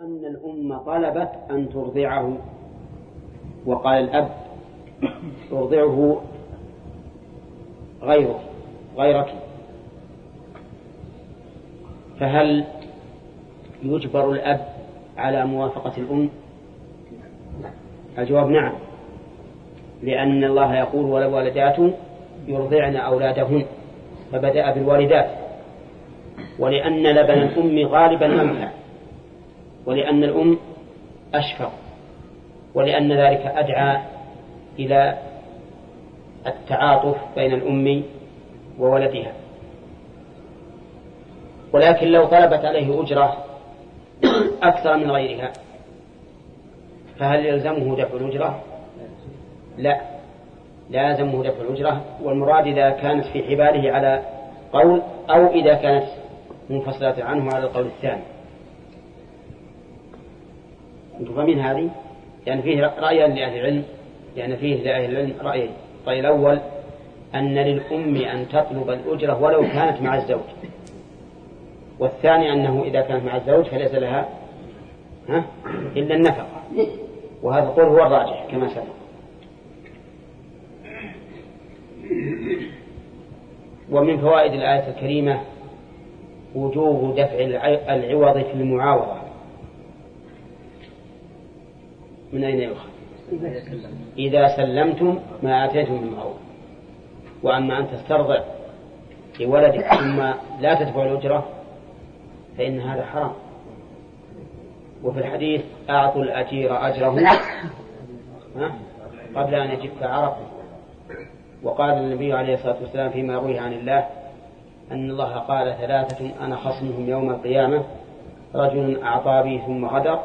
أن الأم طلبت أن ترضعه. وقال الأب ترضعه غيرك غيرك. فهل يجبر الأب على موافقة الأم؟ الجواب نعم لأن الله يقول والوالدات يرضعن أولادهن فبدأ بالوالدات. ولأن لبن الأم غالبا أمتع ولأن الأم أشفق ولأن ذلك أدعى إلى التعاطف بين الأم وولدها. ولكن لو طلبت عليه أجرة أكثر من غيرها فهل يلزمه دفع الأجرة؟ لا لا يلزمه دفع الأجرة. والمراد إذا كانت في حباله على قول أو إذا كانت منفصلة عنه على القول الثاني. أنتم هذه؟ يعني فيه رأيان لأهل العلم يعني فيه لأهل العلم رأيين. الرأي الأول أن للأم أن تطلب الأجرة ولو كانت مع الزوج. والثاني أنه إذا كانت مع الزوج فليس لها ها إلا النفقة. وهذا القول هو الراجح كما سبق. ومن فوائد الآية الكريمة وجوب دفع العوض في المعاوضة. من أين يؤخذ؟ إذا سلمتم ما آتيتم من معروف وأما أن تسترضع لولدك ثم لا تدفع الأجرة فإن هذا حرام. وفي الحديث أعطوا الأجير أجره. قبل أن يجف عرقه. وقال النبي عليه الصلاة والسلام فيما روي عن الله أن الله قال ثلاثة أنا خصمهم يوم القيامة رجل أعطى بي ثم غدر.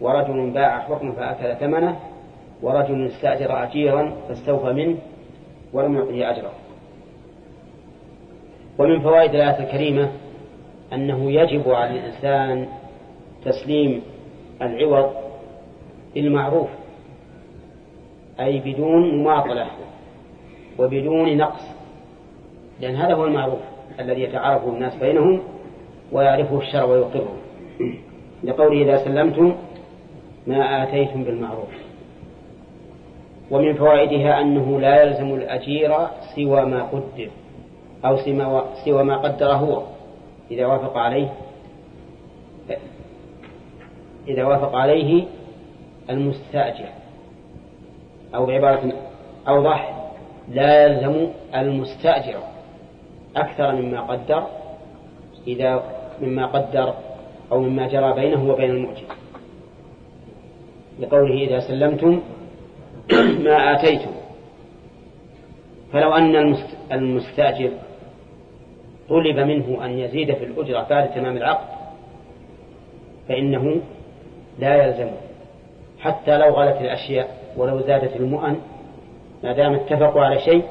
ورجل باع حكم فأكل ثمنه ورجل استأجر أجيرا فاستوفى منه ولم يعطه أجره. ومن فوائد الآية الكريمة أنه يجب على الإنسان تسليم العوض بالمعروف أي بدون مماطلة وبدون نقص لأن هذا هو المعروف الذي يتعارف الناس بينهم ويعرفه الشرع ويقره لقوله إذا سلمتم ما آتيتم بالمعروف. ومن فوائدها أنه لا يلزم الأجير سوى ما قدر أو سوى ما قدر هو إذا وافق عليه إذا وافق عليه المستأجر أو بعبارة أوضح لا يلزم المستأجر أكثر مما قدر إذا مما قدر أو مما جرى بينه وبين المؤجر. لقوله إذا سلمتم ما آتيتم. فلو أن المستأجر طلب منه أن يزيد في الأجرة بعد تمام العقد فإنه لا يلزمه حتى لو غلت الأشياء ولو زادت المؤن ما دام اتفقوا على شيء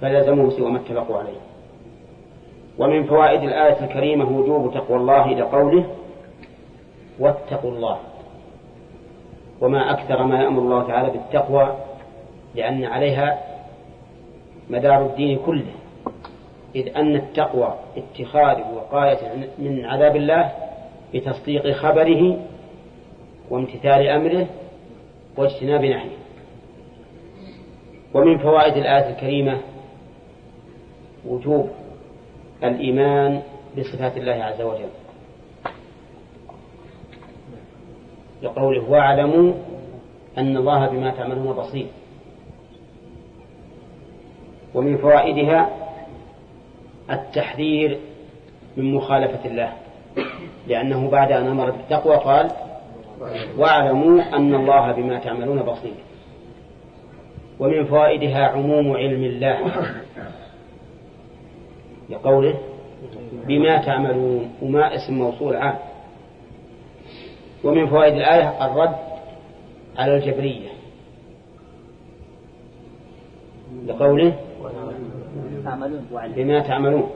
فلزموا سوى ما اتفقوا عليه. ومن فوائد الآية الكريمة وجوب تقوى الله لقوله واتقوا الله. وما أكثر ما يأمر الله تعالى بالتقوى لأن عليها مدار الدين كله. إذ أن التقوى اتخاذ وقاية من عذاب الله بتصديق خبره وامتثال أمره واجتناب نهيه. ومن فوائد الآية الكريمة وجوب الإيمان بصفات الله عز وجل. لقوله واعلموا أن الله بما تعملون بصير. ومن فوائدها التحذير من مخالفة الله لأنه بعد أن أمر بالتقوى قال واعلموا أن الله بما تعملون بصير. ومن فوائدها عموم علم الله لقوله بما تعملون وما اسم موصول عام. ومن فوائد الآية الرد على الجبرية. لقوله بما تعملون.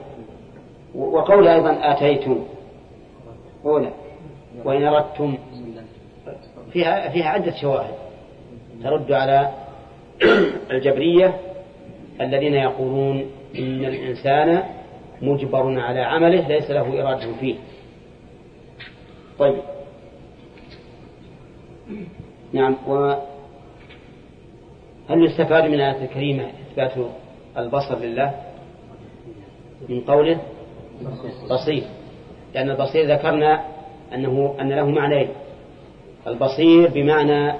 وقول أيضا آتيتم. أولى. وإن أردتم. فيها فيها عدة شواهد. ترد على الجبرية الذين يقولون إن الإنسان مجبر على عمله ليس له إرادة فيه. طيب. نعم و هل يستفاد من الآية الكريمة إثبات البصر لله؟ من قوله؟ بصير. لأن البصير ذكرنا أنه أن له معنيين. البصير بمعنى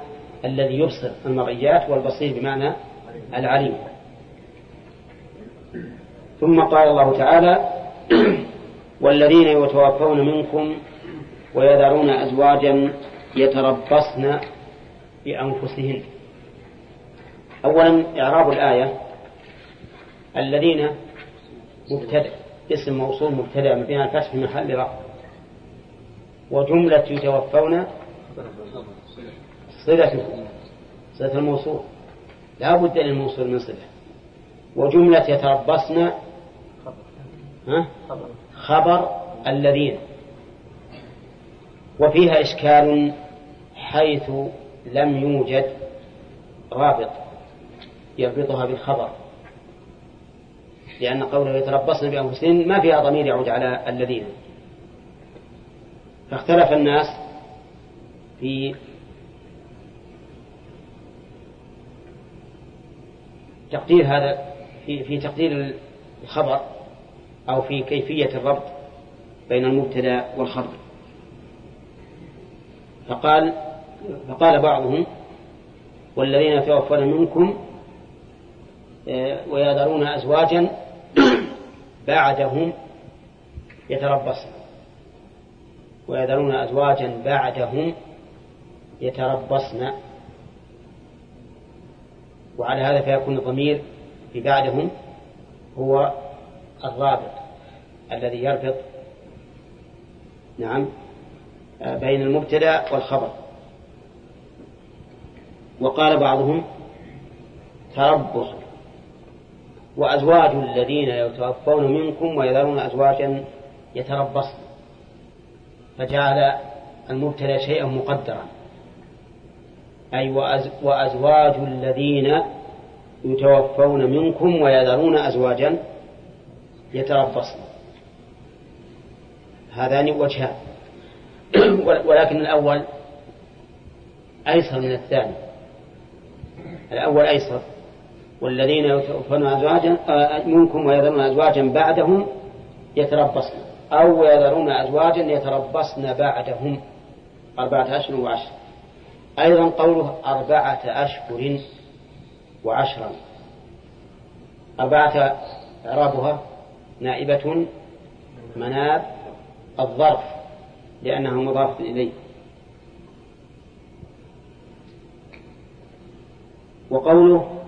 الذي يبصر المرئيات والبصير بمعنى العليم. ثم قال الله تعالى والذين يتوفون منكم ويذرون أزواجا يتربصن بأنفسهن. أولا إعراب الآية. الذين مبتدأ اسم موصول مبتدأ مبني الفتح في محل رفع وجملة يتوفون صلة صلة الموصول. لا بد للموصول من صلة. وجملة يتربصن خبر الذين. وفيها إشكال حيث لم يوجد رابط يربطها بالخبر. لأن قوله يتربصن بأنفسهن ما فيها ضمير يعود على الذين. فاختلف الناس في تقدير هذا في في تقدير الخبر أو في كيفية الربط بين المبتدأ والخبر. فقال فقال بعضهم والذين يتوفون منكم آه، ويذرون أزواجا بعدهم يتربصن. ويذرون أزواجا بعدهم يتربصن. وعلى هذا فيكون الضمير في بعدهم هو الرابط الذي يربط نعم آه، بين المبتدأ والخبر. وقال بعضهم تربص وأزواج الذين يتوفون منكم ويذرون أزواجا يتربصن. فجعل المبتدا شيئا مقدرا. أي وأزواج الذين يتوفون منكم ويذرون أزواجا يتربصن. هذان وجهان. ولكن الأول أيسر من الثاني. الأول أيسر. والذين يتوفون أزواجا آه، منكم ويذرون أزواجا بعدهم يتربصن أو يذرون أزواجا يتربصن بعدهم. أربعة أشهر وعشر. أيضا قوله أربعة أشهر وعشرا. أربعة إعرابها نائبة مناب الظرف لأنها مضاف إليه. وقوله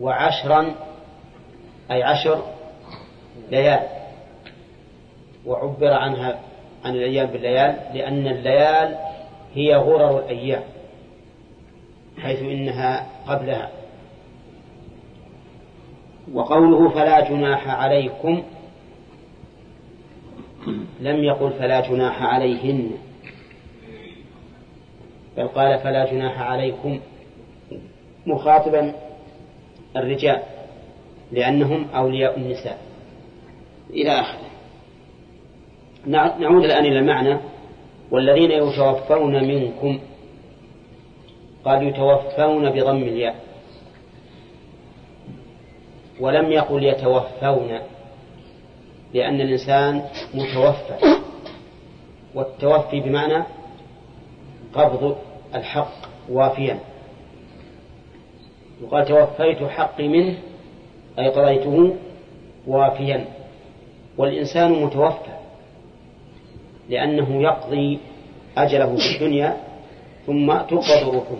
وعشرا أي عشر ليال. وعبر عنها عن الأيام بالليال لأن الليال هي غرر الأيام حيث إنها قبلها. وقوله فلا جناح عليكم لم يقل فلا جناح عليهن بل قال فلا جناح عليكم. مخاطبا الرجال لأنهم أولياء النساء. إلى آخره. نعود الآن إلى المعنى. والذين يتوفون منكم قال يتوفون بضم الياء. ولم يقل يتوفون لأن الإنسان متوفى. والتوفي بمعنى قبض الحق وافيا. وقال توفيت حقي منه أي قضيته وافيا. والإنسان متوفى لأنه يقضي أجله في الدنيا ثم تقبض روحه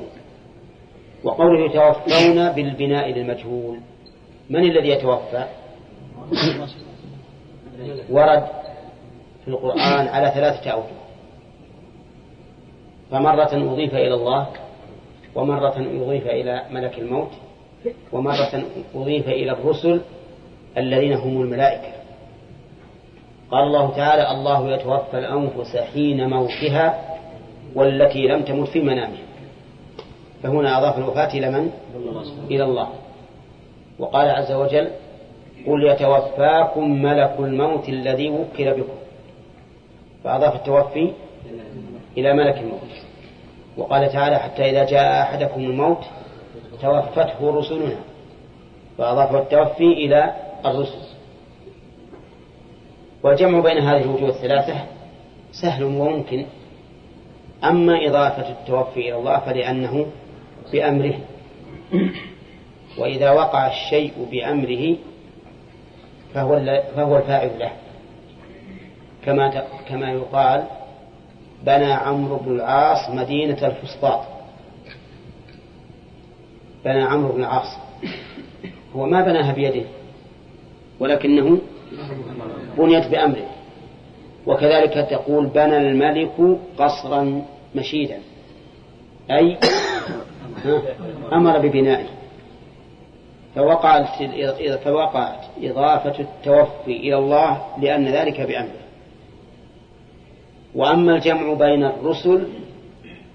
وقوله يتوفون بالبناء للمجهول من الذي يتوفى؟ ورد في القرآن على ثلاثة أوجه. فمرة أضيف إلى الله ومرة أضيف إلى ملك الموت ومرة أضيف إلى الرسل الذين هم الملائكة. قال الله تعالى الله يتوفى الأنفس حين موتها والتي لم تمت في منامها. فهنا أضاف الوفاة إلى من؟ إلى الله. وقال عز وجل قل يتوفاكم ملك الموت الذي وكل بكم. فأضاف التوفي إلى ملك الموت. وقال تعالى حتى إذا جاء أحدكم الموت توفته رسلنا وأضاف التوفي إلى الرسل. والجمع بين هذه الوجوه الثلاثة سهل وممكن أما إضافة التوفي إلى الله فلأنه بأمره. وإذا وقع الشيء بأمره فهو فهو الفاعل له. كما كما يقال بنى عمرو بن العاص مدينة الفسطاط. بنى عمرو بن العاص. هو ما بناها بيده ولكنه بنيت بأمره. وكذلك تقول بنى الملك قصرا مشيدا. أي أمر ببنائه. فوقعت فوقعت إضافة التوفي إلى الله لأن ذلك بأمره. وأما الجمع بين الرسل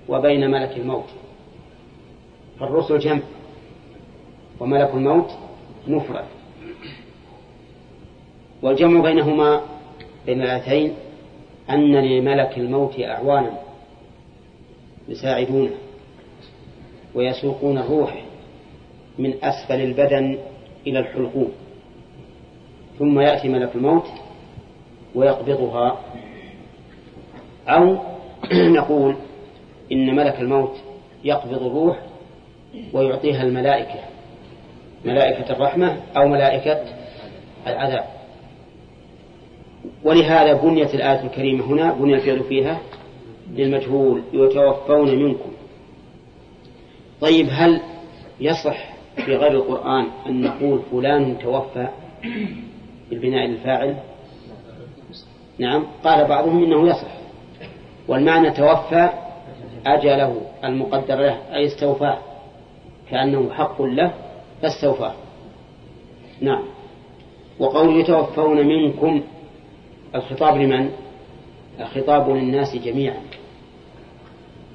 وبين ملك الموت. فالرسل جمع وملك الموت مفرد. والجمع بينهما بين الآيتين أن لملك الموت أعوانا يساعدونه ويسوقون الروح من أسفل البدن إلى الحلقوم. ثم يأتي ملك الموت ويقبضها أو نقول إن ملك الموت يقبض الروح ويعطيها الملائكة ملائكة الرحمة أو ملائكة العذاب. ولهذا بنيت الآية الكريمة هنا بني الفعل فيها للمجهول يتوفون منكم. طيب هل يصح في غير القرآن أن نقول فلان توفى بالبناء للفاعل نعم قال بعضهم إنه يصح. والمعنى توفى أجله المقدر له أي استوفاه كأنه حق له فاستوفاه نعم. وقول يتوفون منكم الخطاب لمن؟ الخطاب للناس جميعا.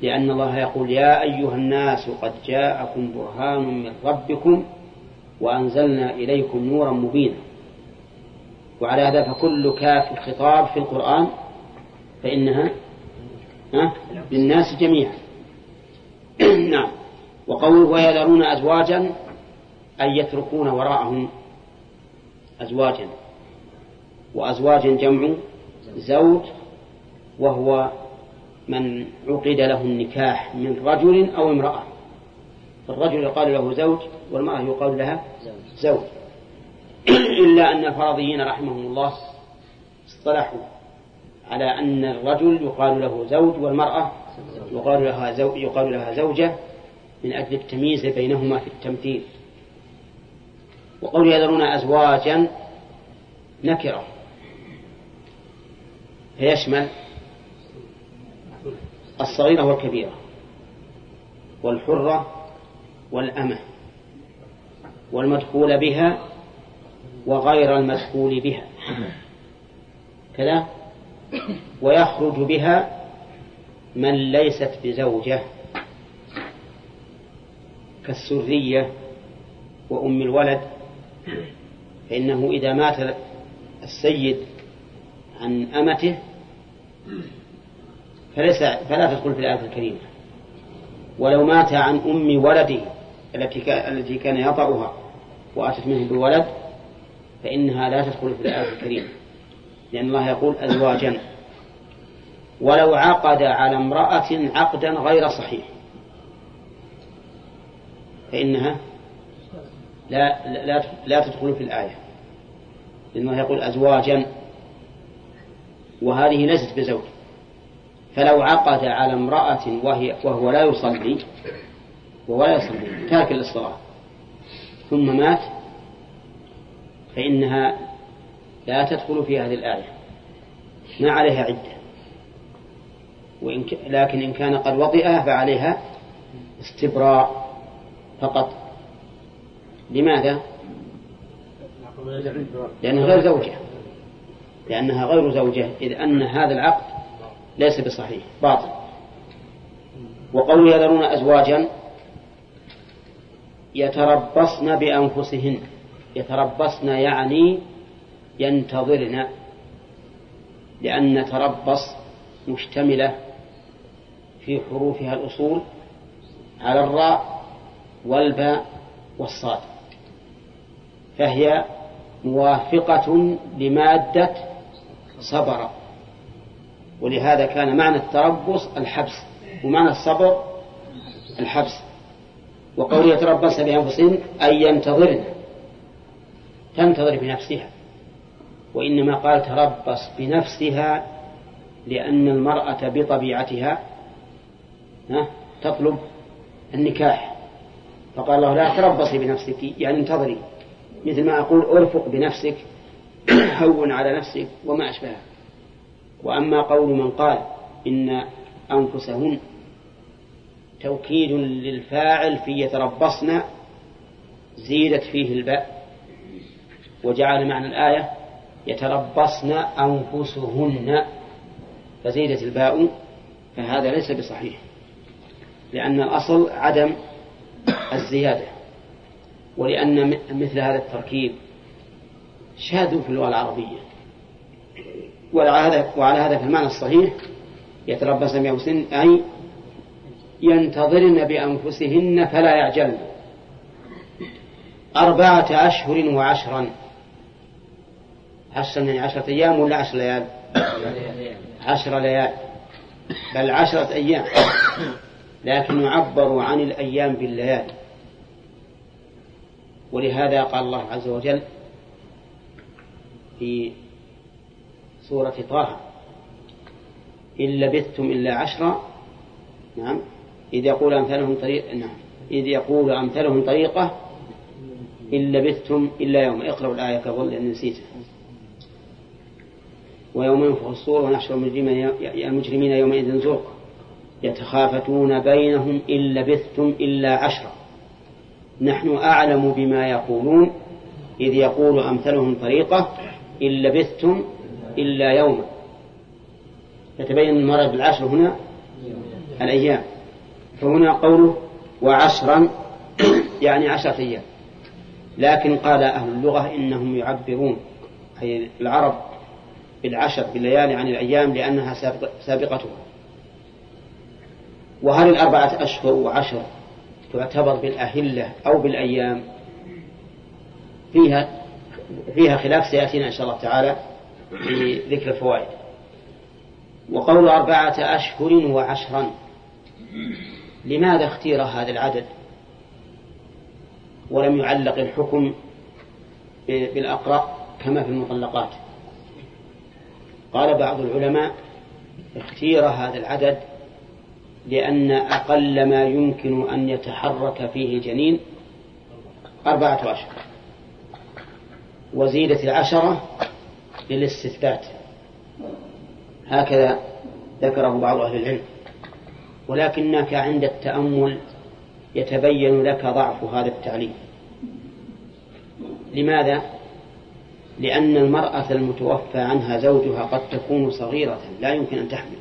لأن الله يقول يا أيها الناس قد جاءكم برهان من ربكم وأنزلنا إليكم نورا مبينا. وعلى هذا فكل كاف خطاب في القرآن فإنها للناس جميعا. نعم. وقوله ويذرون أزواجا أي يتركون وراءهم أزواجا. وأزواج جمع زوج وهو من عقد له النكاح من رجل أو امرأة. فالرجل يقال له زوج والمرأة يقال لها زوج. إلا أن الفرضيين رحمهم الله اصطلحوا. على أن الرجل يقال له زوج والمرأة يقال لها زوج يقال لها زوجة من أجل التمييز بينهما في التمثيل. وقول يذرون أزواجا نكرة. فيشمل الصغيرة والكبيرة والحرة والأمة والمدخول بها وغير المدخول بها. كذا ويخرج بها من ليست بزوجة كالسرية وأم الولد. فإنه إذا مات السيد عن أمته فليس فلا تدخل في الآية الكريمة. ولو مات عن أم ولده التي التي كان يطأها وأتت منه بولد فإنها لا تدخل في الآية الكريمة. لأن الله يقول أزواجا. ولو عقد على امرأة عقدا غير صحيح. فإنها لا لا لا تدخل في الآية. لأنه يقول أزواجا. وهذه ليست بزوج. فلو عقد على امرأة وهي وهو لا يصلي وهو لا يصلي تارك للصلاة ثم مات فإنها لا تدخل في هذه الآية. ما عليها عدة. وإن ك... لكن إن كان قد وطئها فعليها استبراء فقط. لماذا؟ لأنها غير زوجة. لأنها غير زوجة إذ أن هذا العقد ليس بصحيح باطل. وقول يذرون أزواجا يتربصن بأنفسهن. يتربصن يعني ينتظرن لأن تربص مشتملة في حروفها الأصول على الراء والباء والصاد. فهي موافقة لمادة صبر. ولهذا كان معنى التربص الحبس ومعنى الصبر الحبس. وقول يتربصن بأنفسهن أي ينتظرن تنتظر بنفسها. وإنما قال تربص بنفسها لأن المرأة بطبيعتها تطلب النكاح. فقال الله لا تربصي بنفسك يعني انتظري مثل ما أقول أرفق بنفسك هون على نفسك وما أشبهه وأما قول من قال إن أنفسهن توكيد للفاعل في يتربصن زيدت فيه الباء وجعل معنى الآية يتربصن أنفسهن فزيدت الباء فهذا ليس بصحيح لأن الأصل عدم الزيادة ولأن مثل هذا التركيب شاذ في اللغة العربية. وعلى هذا هذا فالمعنى الصحيح يتربصن بأنفسهن أي ينتظرن بأنفسهن فلا يعجلن. أربعة أشهر وعشرا. عشرا يعني عشرة أيام ولا عشر ليال؟ عشر ليال. بل عشرة أيام. لكن يعبر عن الأيام بالليالي ولهذا قال الله عز وجل في سورة طه إن لبثتم إلا عشرا نعم. إذ يقول أمثالهم طريق نعم. إذ يقول أمثالهم طريقة إن لبثتم إلا يوم اقرأوا الآية كظل لأن نسيتها. ويوم ينفخ الصور ونحشر المجرمين يومئذ زرقا. يتخافتون بينهم إن لبثتم إلا عشرا. نحن أعلم بما يقولون إذ يقول أمثلهم طريقة إن لبثتم إلا يوما. يتبين المرض بالعشر هنا؟ الأيام. فهنا قوله وعشرا يعني عشرة أيام. لكن قال أهل اللغة إنهم يعبرون أي العرب بالعشر بالليالي عن الأيام لأنها سابقتها. وهل الأربعة أشهر وعشر تعتبر بالأهلة أو بالأيام؟ فيها فيها خلاف سيأتينا إن شاء الله تعالى في ذكر الفوائد. وقول أربعة أشهر وعشرا لماذا اختير هذا العدد؟ ولم يعلق الحكم بالأقرأ كما في المطلقات. قال بعض العلماء اختير هذا العدد لأن أقل ما يمكن أن يتحرك فيه الجنين أربعة أشهر وزيدت العشرة للاستثبات. هكذا ذكره بعض أهل العلم. ولكنك عند التأمل يتبين لك ضعف هذا التعليم. لماذا؟ لأن المرأة المتوفى عنها زوجها قد تكون صغيرة لا يمكن أن تحمل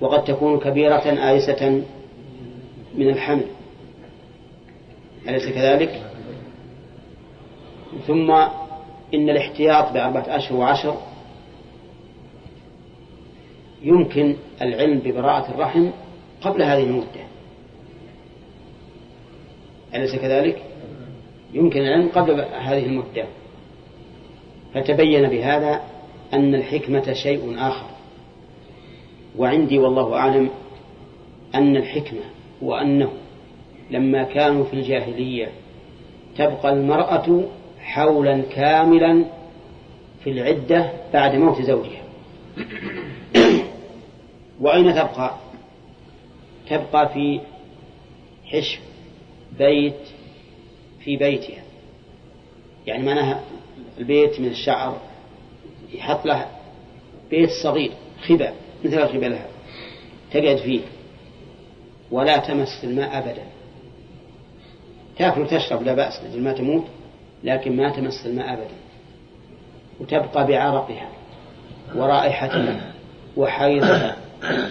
وقد تكون كبيرة آيسة من الحمل أليس كذلك؟ ثم إن الاحتياط بأربعة أشهر وعشر يمكن العلم ببراءة الرحم قبل هذه المدة أليس كذلك؟ يمكن العلم قبل هذه المدة. فتبين بهذا أن الحكمة شيء آخر. وعندي والله أعلم أن الحكمة هو أنه لما كانوا في الجاهلية تبقى المرأة حولا كاملا في العدة بعد موت زوجها. وأين تبقى؟ تبقى في حشف بيت في بيتها يعني معناها البيت من الشعر يحط له بيت صغير خبا مثل الخبا لها. تقعد فيه. ولا تمس الماء أبدا. تأكل وتشرب لا بأس لأجل ما تموت لكن ما تمس الماء أبدا. وتبقى بعرقها ورائحتها وحيضها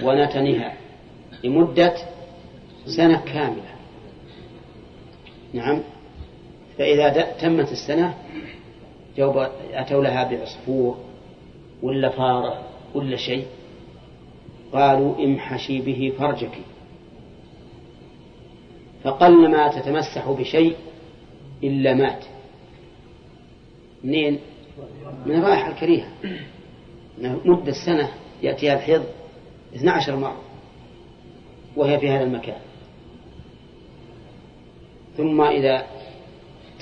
ونتنها لمدة سنة كاملة. نعم؟ فإذا تمت السنة أتوا لها بعصفور ولا فارة ولا شيء قالوا امحشي به فرجك. فقل ما تتمسح بشيء إلا مات. منين؟ من الرائحة الكريهة. مدة السنة يأتيها الحيض 12 مرة وهي في هذا المكان. ثم إذا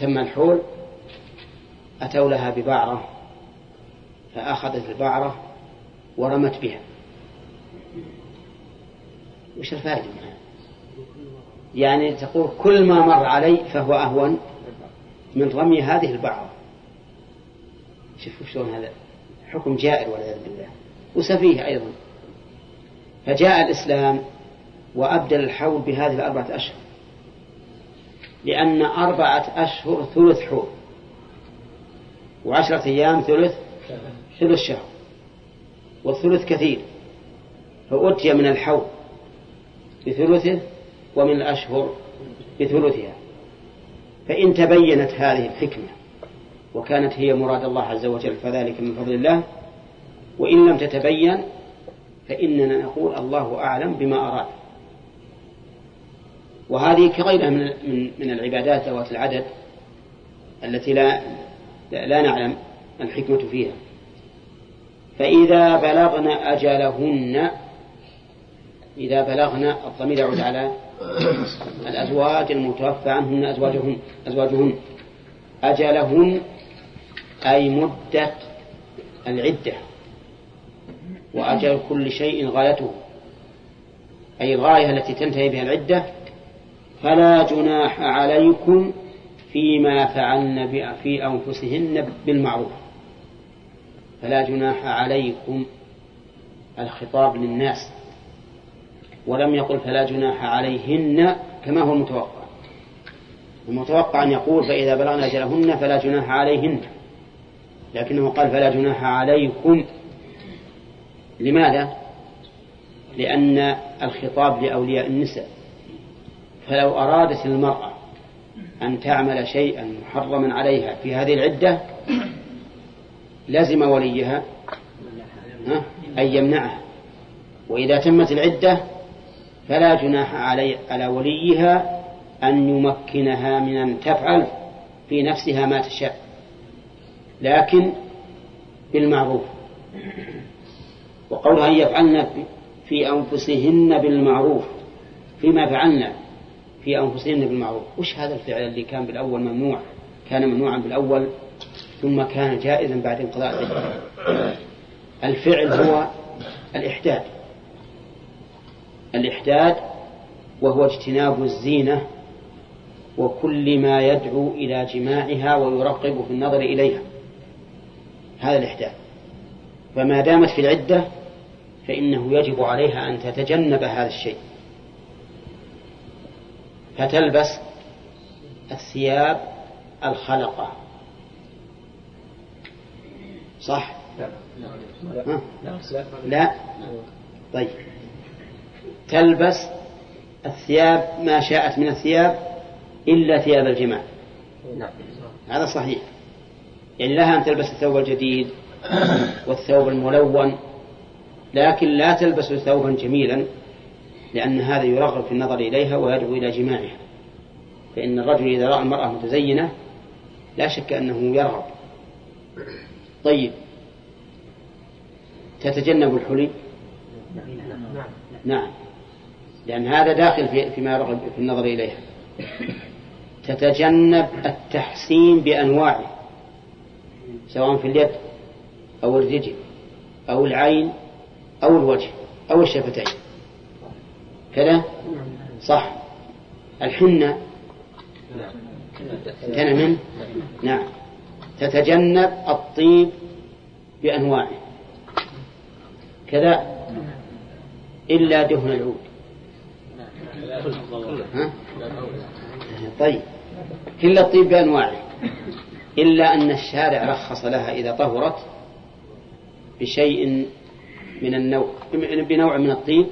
تم الحول أتوا لها ببعرة فأخذت البعرة ورمت بها. وش الفائدة منها؟ يعني تقول كل ما مر علي فهو أهون من رمي هذه البعرة. شوفوا شلون هذا؟ حكم جائر والعياذ بالله. وسفيه أيضا. فجاء الإسلام وأبدل الحول بهذه الأربعة أشهر. لأن أربعة أشهر ثلث حول وعشرة أيام ثلث ثلث شهر والثلث كثير فأتي من الحول بثلثه ومن الأشهر بثلثها فإن تبينت هذه الحكمة وكانت هي مراد الله عز وجل فذلك من فضل الله وإن لم تتبين فإننا نقول الله أعلم بما أراد. وهذه كغيرها من من العبادات ذوات العدد التي لا لا نعلم الحكمة فيها. فإذا بلغن أجلهن إذا بلغن الضمير يعود على الأزواج المتوفى عنهن أزواجهن أزواجهن. أجلهن أي مدة العدة. وأجل كل شيء غايته. أي الغاية التي تنتهي بها العدة فلا جناح عليكم فيما فعلن في أنفسهن بالمعروف. فلا جناح عليكم الخطاب للناس. ولم يقل فلا جناح عليهن كما هو المتوقع المتوقع أن يقول فإذا بلغنا أجلهن فلا جناح عليهن. لكنه قال فلا جناح عليكم. لماذا؟ لأن الخطاب لأولياء النساء. فلو أرادت المرأة أن تعمل شيئا محرما عليها في هذه العدة لزم وليها أن يمنعها. وإذا تمت العدة فلا جناح علي على وليها أن يمكنها من أن تفعل في نفسها ما تشاء. لكن بالمعروف. وقولها أن يفعلن في أنفسهن بالمعروف فيما فعلن في أنفسهن بالمعروف. وش هذا الفعل اللي كان بالأول ممنوع؟ كان ممنوعا بالأول ثم كان جائزا بعد انقضاء العدة الفعل هو الإحداد. الإحداد وهو اجتناب الزينة وكل ما يدعو إلى جماعها ويرقب في النظر إليها. هذا الإحداث فما دامت في العدة فإنه يجب عليها أن تتجنب هذا الشيء. فتلبس الثياب الخلقة. صح؟ لا. لا. طيب. تلبس الثياب ما شاءت من الثياب إلا ثياب الجماع نعم. هذا صحيح. يعني لها أن تلبس الثوب الجديد والثوب الملون لكن لا تلبس ثوبا جميلا. لأن هذا يرغب في النظر إليها ويدعو إلى جماعها. فإن الرجل إذا رأى المرأة متزينة لا شك أنه يرغب. طيب. تتجنب الحلي؟ نعم. لأن هذا داخل في فيما يرغب في النظر إليها. تتجنب التحسين بأنواعه سواء في اليد أو الرجل أو العين أو الوجه أو الشفتين. كذا؟ صح. الحنة. انتهى منه نعم. تتجنب الطيب بأنواعه. كذا؟ إلا دهن العود. ها؟ طيب. كل الطيب بأنواعه. إلا أن الشارع رخص لها إذا طهرت بشيء من النوع بنوع من الطيب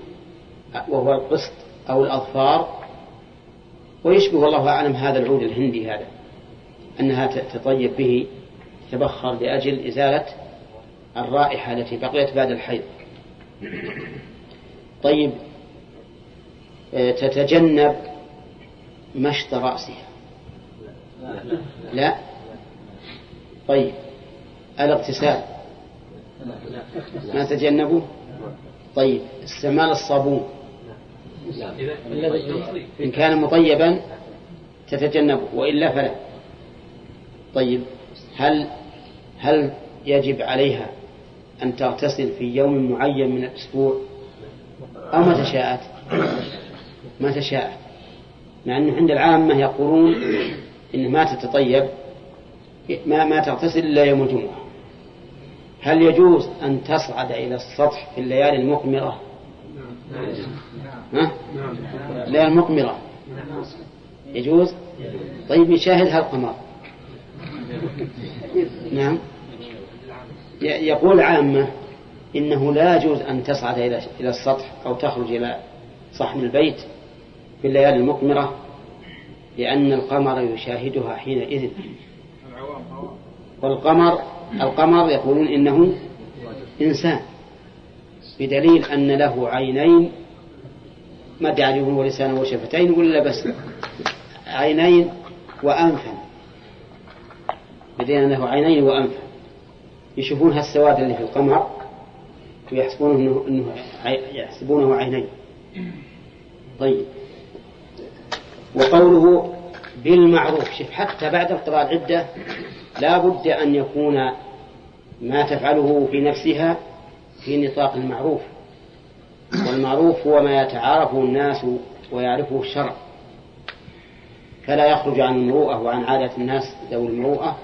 وهو القسط أو الأظفار ويشبه الله أعلم هذا العود الهندي هذا أنها تطيب به تبخر لأجل إزالة الرائحة التي بقيت بعد الحيض. طيب آه، تتجنب مشط رأسها. لا؟ طيب الاغتسال. ما تجنبوا طيب استعمال الصابون. إن كان مطيبا تتجنبه وإلا فلا. طيب هل هل يجب عليها أن تغتسل في يوم معين من الأسبوع؟ أو متى شاءت متى شاءت مع أنه عند العامة يقولون إن ما تتطيب ما ما تغتسل إلا يوم الجمعة. هل يجوز أن تصعد إلى السطح في الليالي المقمرة؟ ها؟ الليالي المقمرة يجوز؟ طيب يشاهدها القمر نعم. يقول عامة إنه لا يجوز أن تصعد إلى السطح أو تخرج إلى صحن البيت في الليالي المقمرة لأن القمر يشاهدها حينئذ. والقمر القمر يقولون إنه إنسان بدليل أن له عينين ما تعرفون ولسانا وشفتين ولا بس عينين وأنفا. أن له عينين وأنفا. يشوفون هالسواد اللي في القمر ويحسبونه إنه, إنه يحسبونه عينين. طيب. وقوله بالمعروف شوف حتى بعد اقتضاء العدة لا بد أن يكون ما تفعله في نفسها في نطاق المعروف. والمعروف هو ما يتعارفه الناس ويعرفه الشرع. فلا يخرج عن المروءة وعن عادة الناس ذوي المروءة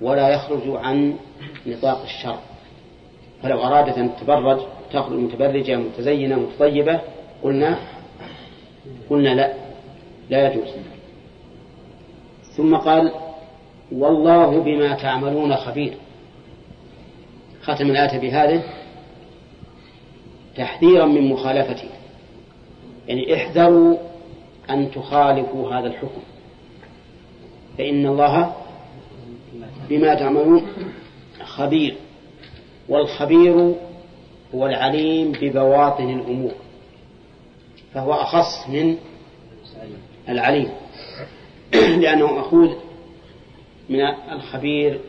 ولا يخرج عن نطاق الشرع. فلو أرادت أن تتبرج تخرج متبرجة متزينة متطيبة قلنا قلنا لا لا يجوز. ثم قال والله بما تعملون خبير. ختم الآية بهذه تحذيرا من مخالفته يعني احذروا أن تخالفوا هذا الحكم. فإن الله بما تعملون خبير والخبير هو العليم ببواطن الأمور فهو أخص من العليم. لأنه مأخوذ من الخبير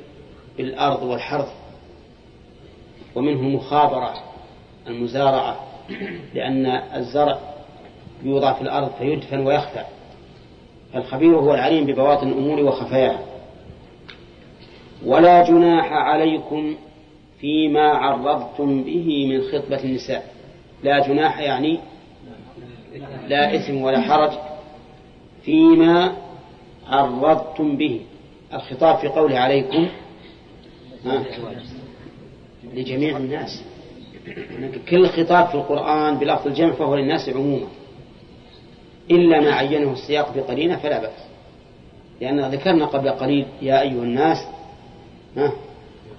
بالأرض والحرث ومنه مخابرة. المزارعة لأن الزرع يوضع في الأرض فيدفن ويخفى فالخبير هو العليم ببواطن الأمور وخفاياها ولا جناح عليكم فيما عرضتم به من خطبة النساء. لا جناح يعني لا إثم ولا حرج فيما عرضتم به. الخطاب في قوله عليكم لجميع الناس. كل خطاب في القرآن بلفظ الجمع فهو للناس عموما. إلا ما عينه السياق بقرينة فلا بأس. لأن ذكرنا قبل قليل يا أيها الناس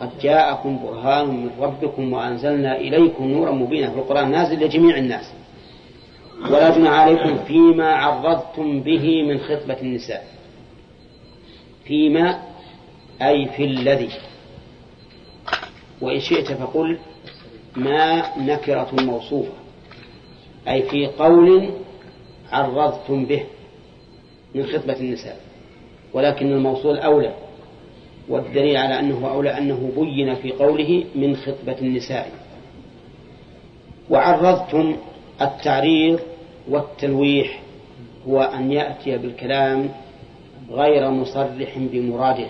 قد جاءكم برهان من ربكم وأنزلنا إليكم نورا مبينا. في القرآن نازل لجميع الناس. ولا عليكم فيما عرضتم به من خطبة النساء. فيما أي في الذي. وإن شئت فقل ما نكرة موصوفة. أي في قول عرضتم به من خطبة النساء ولكن الموصول أولى والدليل على أنه أولى أنه بين في قوله من خطبة النساء. وعرضتم التعريض والتلويح هو أن يأتي بالكلام غير مصرح بمراده.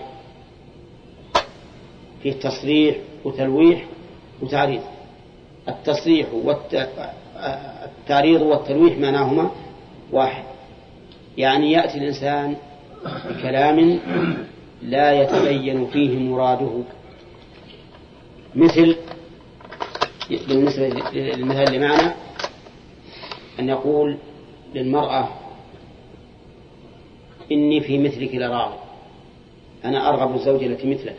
في تصريح وتلويح وتعريض. التصريح والتعريض والتلويح معناهما واحد. يعني يأتي الإنسان بكلام لا يتبين فيه مراده. مثل بالنسبة للمثال اللي معنا أن يقول للمرأة إني في مثلك لراغب. أنا أرغب الزوجة التي مثلك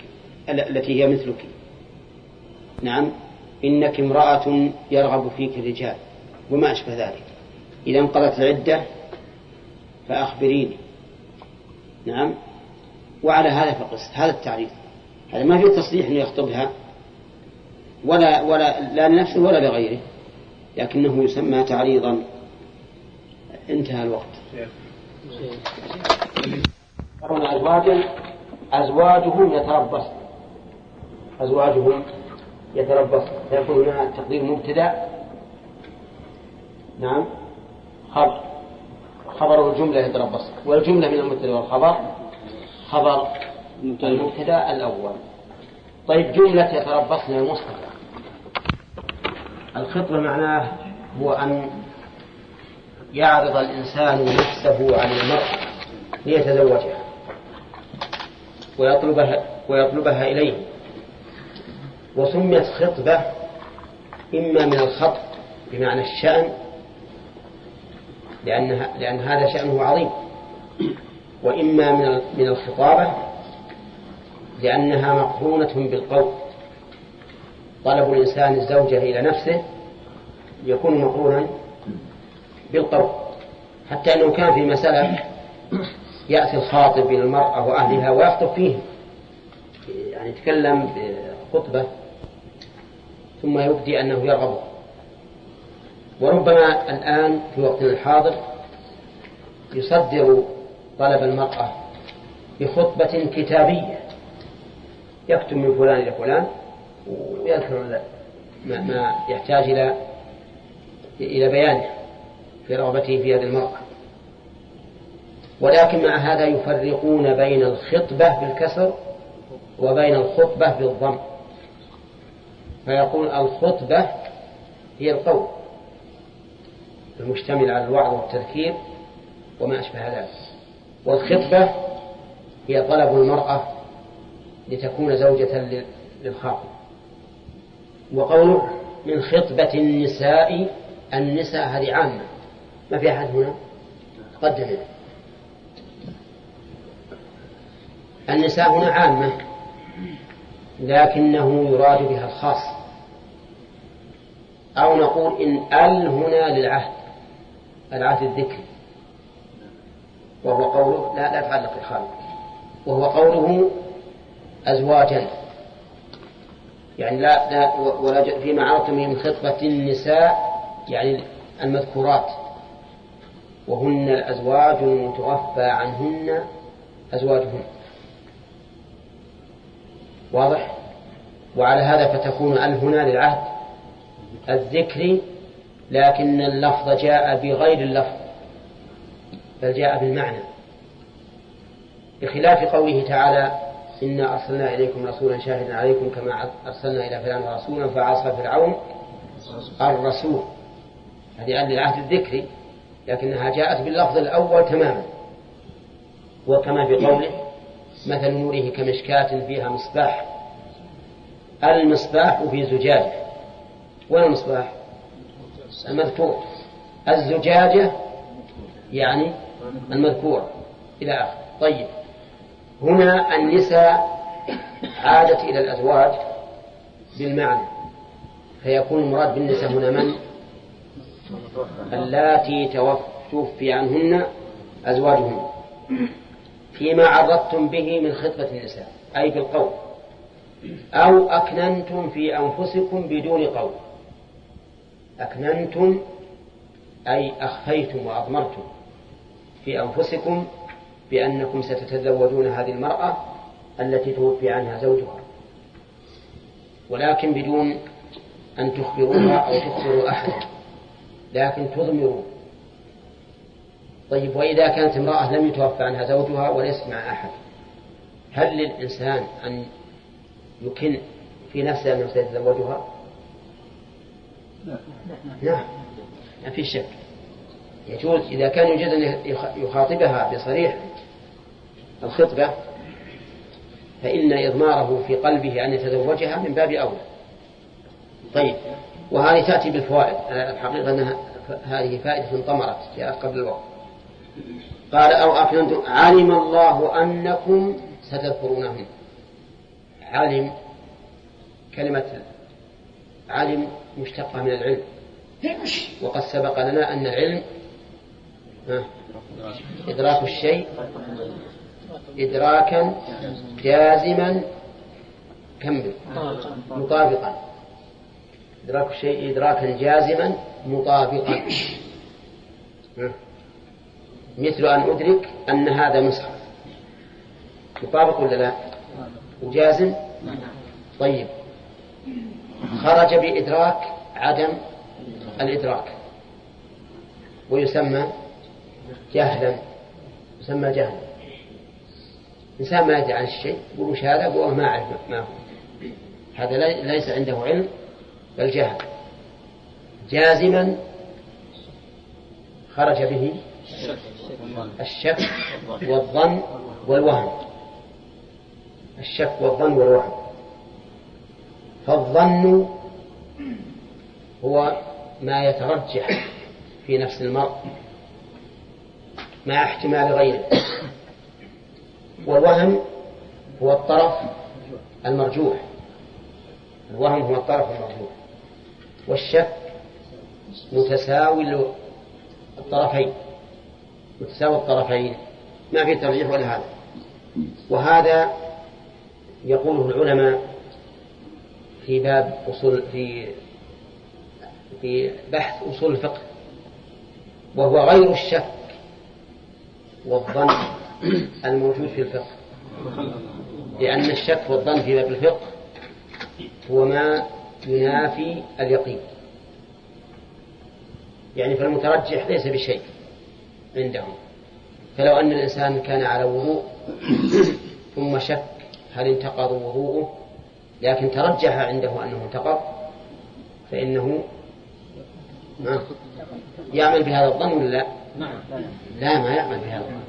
التي هي مثلك. نعم؟ إنك امرأة يرغب فيك الرجال وما أشبه ذلك. إذا انقضت العدة فأخبريني. نعم؟ وعلى هذا فقس هذا التعريف. هذا ما في تصريح أنه يخطبها ولا ولا لا لنفسه ولا لغيره لكنه يسمى تعريضا. انتهى الوقت. أزواجا أزواجهم يتربصن. أزواجهم يتربصن فيكون هنا تقدير مبتدأ. نعم. خبر. خبر الجملة يتربصن والجملة من المبتدأ والخبر. خبر المبتدأ الأول. طيب جملة يتربصن المصطفى الخطبة معناه هو أن يعرض الإنسان نفسه على المرأة ليتزوجها ويطلبها ويطلبها إليه. وسميت خطبة إما من الخطب بمعنى الشأن لأنها لأن هذا شأنه عظيم وإما من من الخطابة لأنها مقرونة بالقول. طلب الإنسان الزوجة إلى نفسه يكون مقرونا بالقول حتى أنه كان في مسألة يأتي الخاطب إلى المرأة وأهلها ويخطب فيهم يعني يتكلم بخطبة ثم يبدي أنه يرغب. وربما الآن في وقتنا الحاضر يصدر طلب المرأة بخطبة كتابية. يكتب من فلان إلى فلان ويذكر ما يحتاج إلى إلى بيانه في رغبته في هذه المرأة. ولكن مع هذا يفرقون بين الخطبة بالكسر وبين الخطبة بالضم. فيقول الخطبة هي القول المشتمل على الوعظ والتذكير وما أشبه ذلك. والخطبة هي طلب المرأة لتكون زوجة للخاطب. وقوله من خطبة النساء النساء هذه عامة. ما في أحد هنا؟ قدم. النساء هنا عامة لكنه يراد بها الخاص. أو نقول إن أل هنا للعهد العهد الذكري وهو قوله لا لا تعلق الخالق وهو قوله أزواجا. يعني لا لا ولا فيما عرفتم من خطبة النساء يعني المذكورات. وهن الأزواج المتوفى عنهن أزواجهن. واضح؟ وعلى هذا فتكون أل هنا للعهد. الذكري لكن اللفظ جاء بغير اللفظ بل جاء بالمعنى. بخلاف قوله تعالى إنا أرسلنا إليكم رسولا شاهدا عليكم كما أرسلنا إلى فرعون رسولا فعصى فرعون الرسول. هذه أهل العهد الذكري لكنها جاءت باللفظ الأول تماما. وكما في قوله مثل نوره كمشكاة فيها مصباح. المصباح في زجاجة وين المصباح؟ المذكور. الزجاجة يعني المذكورة إلى آخر طيب. هنا النساء عادت إلى الأزواج بالمعنى. فيكون المراد بالنساء هنا من؟ اللاتي توفي عنهن أزواجهن. فيما عرضتم به من خطبة النساء أي بالقول. أو أكننتم في أنفسكم بدون قول. أكننتم أي أخفيتم وأضمرتم في أنفسكم بأنكم ستتزوجون هذه المرأة التي توفي عنها زوجها ولكن بدون أن تخبروها أو تخبروا أحدا لكن تضمروا طيب وإذا كانت امرأة لم يتوفى عنها زوجها وليست مع أحد هل للإنسان أن يكن في نفسه أنه سيتزوجها؟ نعم ما في شك. يجوز إذا كان يجوز أن يخاطبها بصريح الخطبة فإن إضماره في قلبه أن يتزوجها من باب أولى. طيب. وهذه تأتي بالفوائد. الحقيقة أنها هذه فائدة طمرت جاءت قبل الوقت. قال أو أكننتم علم الله أنكم ستذكرونهم. علم كلمة علم مشتقة من العلم. وقد سبق لنا أن العلم إدراك الشيء إدراكا جازما كمل مطابقا. إدراك الشيء إدراكا جازما مطابقا. مثل أن أدرك أن هذا مصحف مطابق ولا لا؟ وجازم؟ طيب. خرج بإدراك عدم الإدراك. ويسمى جهلا. يسمى جهلا. إنسان ما يدري عن الشيء يقول وش هذا؟ يقول ما أعرف ما هو. هذا ليس عنده علم بل جهل. جازما خرج به الشك والظن والوهم. الشك والظن والوهم. فالظن هو ما يترجح في نفس المرء مع احتمال غيره. والوهم هو الطرف المرجوح. الوهم هو الطرف المرجوح. والشك متساوي الطرفين. متساوي الطرفين. ما في ترجيح ولا هذا. وهذا يقوله العلماء في باب أصول في في بحث أصول الفقه وهو غير الشك والظن الموجود في الفقه. لأن الشك والظن في باب الفقه هو ما ينافي اليقين. يعني فالمترجح ليس بشيء عندهم. فلو أن الإنسان كان على وضوء ثم شك هل انتقض وضوءه؟ لكن ترجح عنده أنه انتقض فإنه يعمل بهذا الظن ولا لا؟ لا ما يعمل بهذا الظن.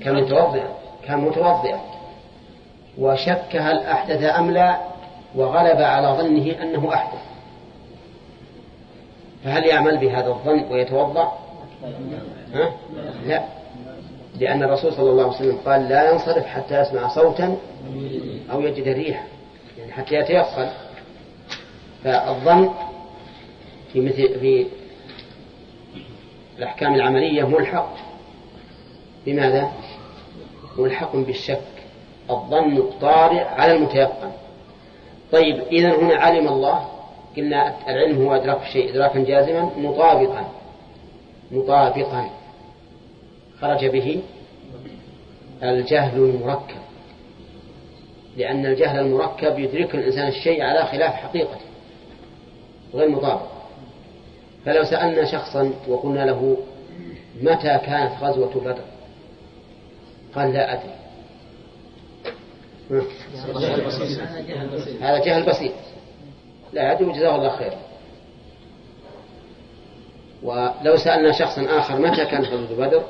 كان متوضئا كان متوضئا وشك هل أحدث أم لا وغلب على ظنه أنه أحدث. فهل يعمل بهذا الظن ويتوضأ؟ ها؟ لا. لأن الرسول صلى الله عليه وسلم قال لا ينصرف حتى يسمع صوتا أو يجد يعني حتى يتيقن. فالظن في مثل في الأحكام العملية ملحق بماذا؟ ملحق بالشك. الظن الطارئ على المتيقن. طيب إذا هنا علم الله. قلنا العلم هو إدراك الشيء إدراكا جازما مطابقا. مطابقا. خرج به الجهل المركب. لأن الجهل المركب يدرك الإنسان الشيء على خلاف حقيقته غير مطابق فلو سألنا شخصا وقلنا له متى كانت غزوة بدر؟ قال لا أدري. هذا جهل بسيط. لا أدري وجزاه الله خير. ولو سألنا شخصا آخر متى كانت غزوة بدر؟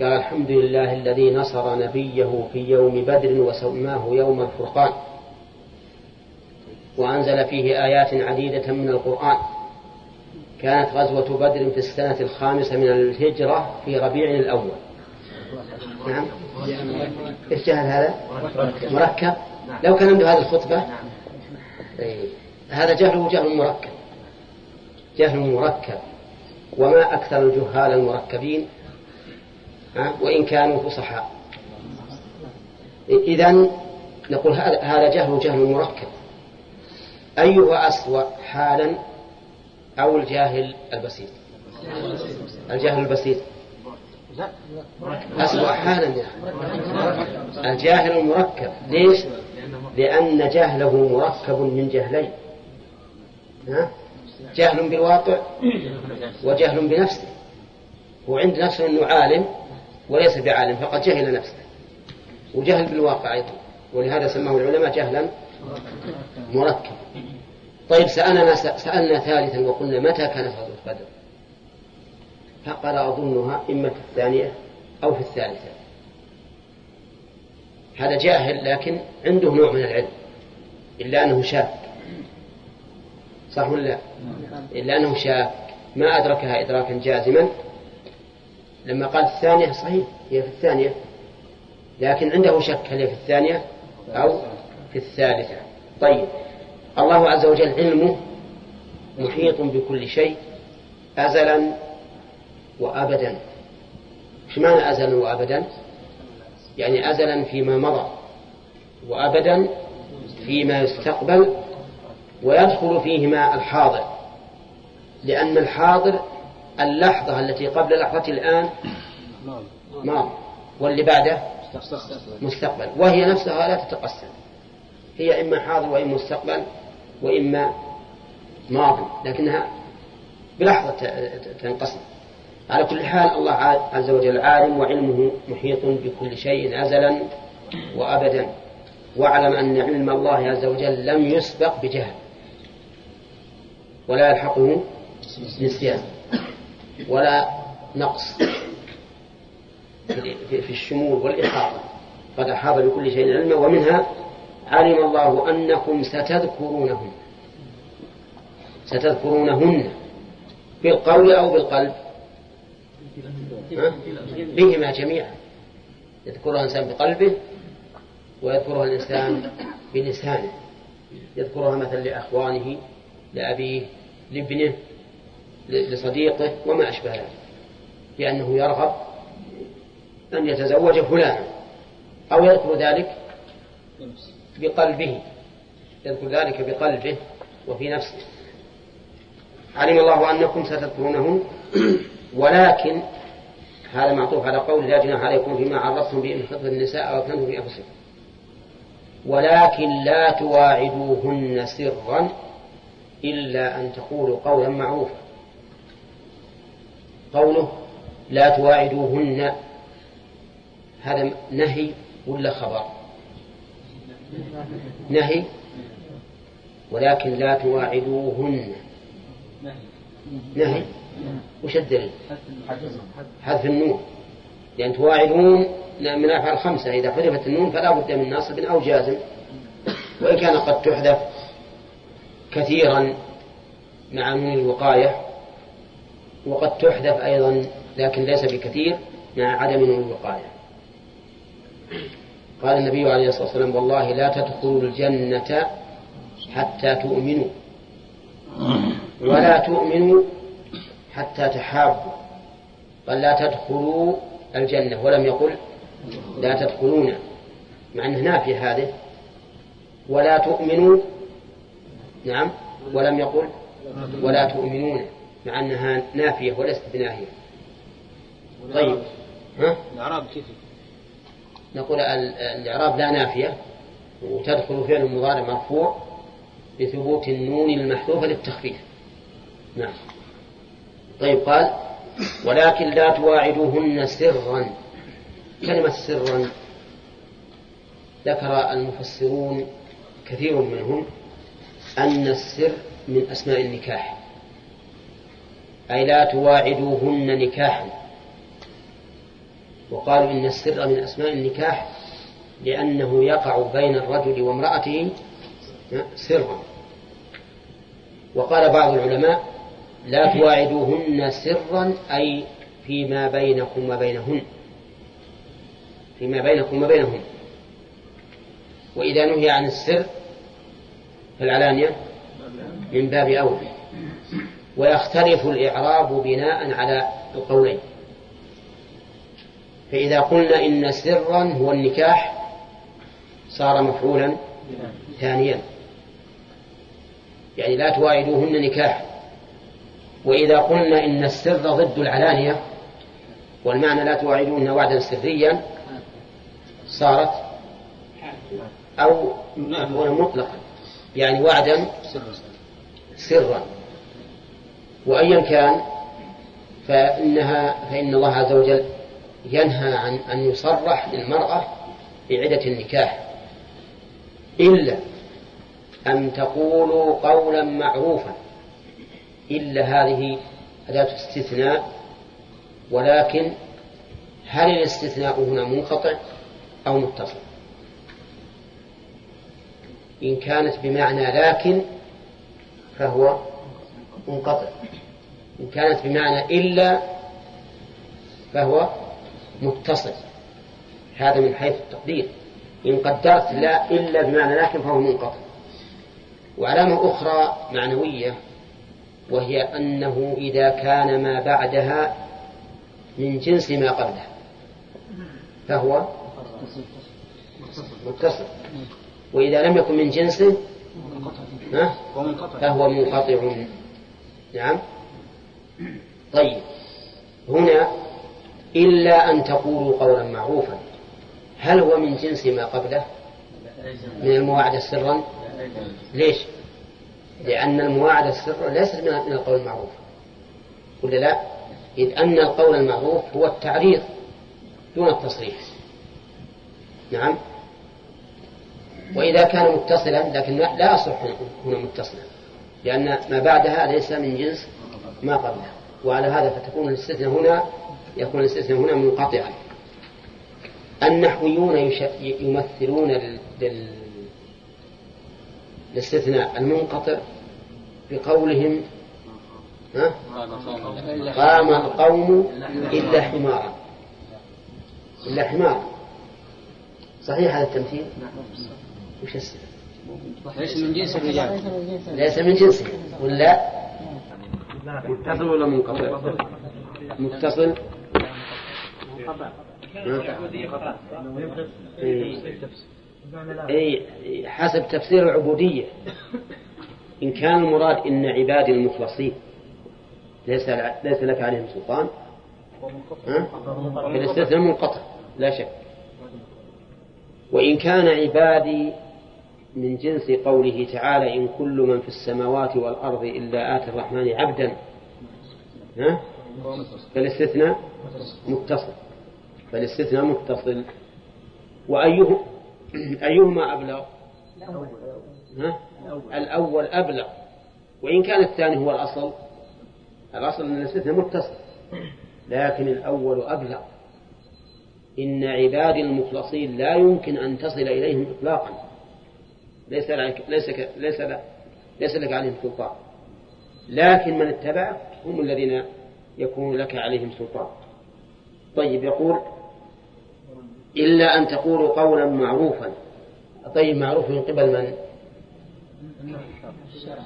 قال الحمد لله الذي نصر نبيه في يوم بدر وسماه يوم الفرقان وأنزل فيه آيات عديدة من القرآن. كانت غزوة بدر في السنة الخامسة من الهجرة في ربيع الأول. نعم. إيش جهل هذا؟ مركب. لو كان عنده هذه الخطبة. إيه. هذا جهل جهل مركب. جهل مركب. وما أكثر الجهال المركبين وإن كانوا فصحاء. إذا نقول هذا جهل جهل مركب. أيها أسوأ حالا أو الجاهل البسيط؟ الجاهل البسيط. أسوأ حالا يعني. الجاهل المركب ليش؟ لأن جهله مركب من جهلين. ها؟ جهل بالواقع وجهل بنفسه. هو عند نفسه أنه عالم. وليس بعالم فقد جهل نفسه. وجهل بالواقع أيضا. ولهذا سماه العلماء جهلا مركب طيب سألنا سألنا ثالثا وقلنا متى كانت غزوة بدر؟ فقال أظنها إما في الثانية أو في الثالثة. هذا جاهل لكن عنده نوع من العلم. إلا أنه شاك. صح ولا لا؟ إلا أنه شاك. ما أدركها إدراكا جازما. لما قال الثانية صحيح هي في الثانية. لكن عنده شك هل هي في الثانية أو في الثالثة. طيب الله عز وجل علمه محيط بكل شيء أزلا وأبدا. إيش معنى أزلا وأبدا؟ يعني أزلا فيما مضى وأبدا فيما يستقبل ويدخل فيهما الحاضر. لأن الحاضر اللحظة التي قبل لحظة الآن؟ ماضي واللي بعده؟ مستقبل. وهي نفسها لا تتقسم هي إما حاضر وإما مستقبل وإما ماضي لكنها بلحظة تنقسم على كل حال الله عز وجل عالم وعلمه محيط بكل شيء أزلا وأبدا. واعلم أن علم الله عز وجل لم يسبق بجهل ولا يلحقه نسيان. ولا نقص في الشمول والإحاطة قد أحاط بكل شيء علما ومنها علم الله أنكم ستذكرونهن. ستذكرونهن بالقول أو بالقلب. بهما جميعا. يذكرها الإنسان بقلبه ويذكرها الإنسان بلسانه. يذكرها مثلا لأخوانه لأبيه لابنه. لصديقه وما أشبه ذلك. لأنه يرغب أن يتزوج فلانا. أو يذكر ذلك بقلبه. يذكر ذلك بقلبه وفي نفسه. علم الله أنكم ستذكرونهم ولكن هذا معطوف على قول لا جناح عليكم فيما عرضتم به من خطبة النساء أو كنتم في أنفسكم. ولكن لا تواعدوهن سرا إلا أن تقولوا قولا معروفا. قوله لا تواعدوهن هذا نهي ولا خبر؟ نهي. ولكن لا تواعدوهن نهي. وش الدليل؟ حذف النون. لأن تواعدون من الأفعال الخمسة إذا حذفت النون فلا بد من ناصب أو جازم. وإن كان قد تحذف كثيرا مع نون الوقاية وقد تحذف أيضا لكن ليس بكثير مع عدم الوقاية. قال النبي عليه الصلاة والسلام والله لا تدخلوا الجنة حتى تؤمنوا ولا تؤمنوا حتى تحابوا قال لا تدخلوا الجنة. ولم يقل لا تدخلون مع أنه نافية هذه. ولا تؤمنوا نعم ولم يقل ولا تؤمنون مع أنها نافية وليست بناهية. طيب. ها؟ الإعراب كيف؟ نقول الإعراب لا نافية وتدخل فعل المضارع مرفوع بثبوت النون المحذوفة للتخفيف. نعم. طيب قال ولكن لا تواعدوهن سرا. كلمة سرا ذكر المفسرون كثير منهم أن السر من أسماء النكاح. أي لا تواعدوهن نكاحا. وقالوا إن السر من أسماء النكاح لأنه يقع بين الرجل وامرأته سرا. وقال بعض العلماء لا تواعدوهن سرا أي فيما بينكم وبينهن. فيما بينكم وبينهن. وإذا نهي عن السر فالعلانية من باب أولى ويختلف الإعراب بناء على القولين. فإذا قلنا إن سرا هو النكاح صار مفعولا ثانيا. يعني لا تواعدوهن نكاح. وإذا قلنا إن السر ضد العلانية والمعنى لا تواعدوهن وعدا سريا صارت أو مطلقا. يعني وعدا سرا. وأيا كان فإنها فإن الله عز وجل ينهى عن أن يصرح للمرأة بعدة النكاح إلا أن تقولوا قولا معروفا إلا هذه أداة استثناء ولكن هل الاستثناء هنا منقطع أو متصل؟ إن كانت بمعنى لكن فهو منقطع. إن كانت بمعنى إلا فهو متصل. هذا من حيث التقدير. إن قدرت لا إلا بمعنى لكن فهو منقطع. وعلامة أخرى معنوية وهي أنه إذا كان ما بعدها من جنس ما قبلها فهو متصل. وإذا لم يكن من جنسه فهو منقطع. نعم. طيب. هنا إلا أن تقولوا قولا معروفا. هل هو من جنس ما قبله؟ من المواعدة سرا ليش؟ لأن المواعدة سرا ليست من القول المعروف. ولا لا؟ إذ أن القول المعروف هو التعريض دون التصريح. نعم. وإذا كان متصلا لكن لا أصح هنا متصلا. لأن ما بعدها ليس من جنس ما قبلها وعلى هذا فتكون الاستثناء هنا يكون الاستثناء هنا منقطعا النحويون يمثلون للاستثناء المنقطع بقولهم ها؟ قام القوم إلا حمارا إلا حمارا صحيح هذا التمثيل؟ وش السبب؟ ليس من جنس الرجال. ليس من جنسه ولا؟ متصل ولا منقطع؟ متصل. أي حسب تفسير العبودية. إن كان المراد إن عبادي المخلصين. ليس ليس لك عليهم سلطان. فالاستثناء منقطع. لا شك. وإن كان عبادي من جنس قوله تعالى إن كل من في السماوات والأرض إلا آتي الرحمن عبدا. ها؟ فالاستثناء متصل. فالاستثناء متصل. وأيه أيهما أبلغ؟ ها؟ الأول أبلغ. وإن كان الثاني هو الأصل الأصل أن الاستثناء متصل. لكن الأول أبلغ. إن عبادي المخلصين لا يمكن أن تصل إليهم إطلاقا. ليس لك ليس ليس ليس لك عليهم سلطان. لكن من اتبعك هم الذين يكون لك عليهم سلطان. طيب يقول إلا أن تقولوا قولا معروفا. طيب معروف من قبل من؟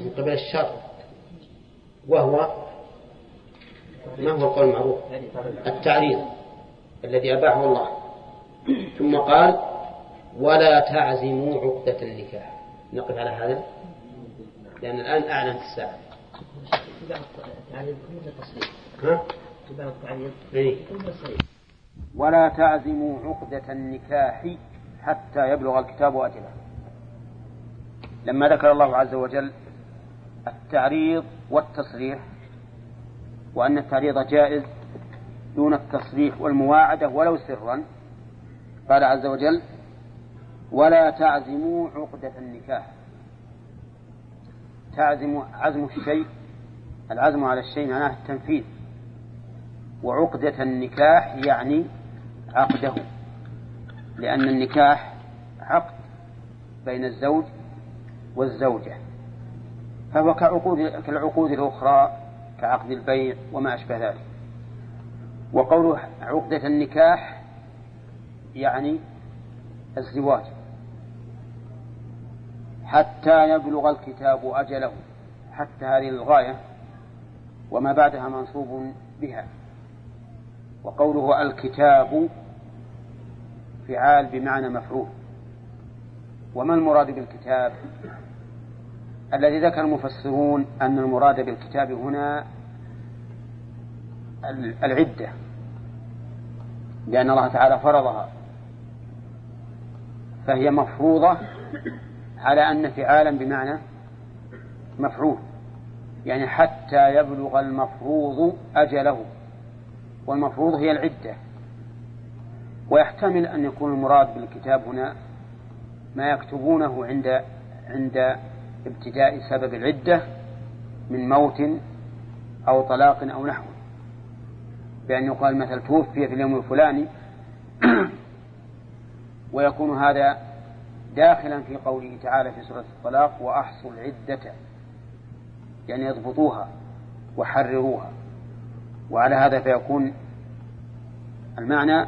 من قبل الشر. وهو ما هو القول المعروف؟ التعريض الذي أباحه الله. ثم قال ولا تعزموا عقدة النكاح نقف على هذا لأن الآن أعلن في الساعة ها؟ إيه؟ ولا تعزموا عقدة النكاح حتى يبلغ الكتاب أجله لما ذكر الله عز وجل التعريض والتصريح وأن التعريض جائز دون التصريح والمواعدة ولو سرا قال عز وجل ولا تعزموا عقدة النكاح. تعزم عزم الشيء العزم على الشيء معناه التنفيذ. وعقدة النكاح يعني عقده. لأن النكاح عقد بين الزوج والزوجة. فهو كعقود كالعقود الأخرى كعقد البيع وما أشبه ذلك. وقوله عقدة النكاح يعني الزواج. حتى يبلغ الكتاب أجله حتى هذه الغاية وما بعدها منصوب بها. وقوله الكتاب فعال بمعنى مفعول. وما المراد بالكتاب؟ الذي ذكر المفسرون أن المراد بالكتاب هنا العدة لأن الله تعالى فرضها فهي مفروضة على أن فعالا بمعنى مفعول. يعني حتى يبلغ المفروض أجله والمفروض هي العدة. ويحتمل أن يكون المراد بالكتاب هنا ما يكتبونه عند عند ابتداء سبب العدة من موت أو طلاق أو نحو. بأن يقال مثل توفي في اليوم الفلاني ويكون هذا داخلا في قوله تعالى في سورة الطلاق وأحصوا العدة يعني اضبطوها وحرروها. وعلى هذا فيكون المعنى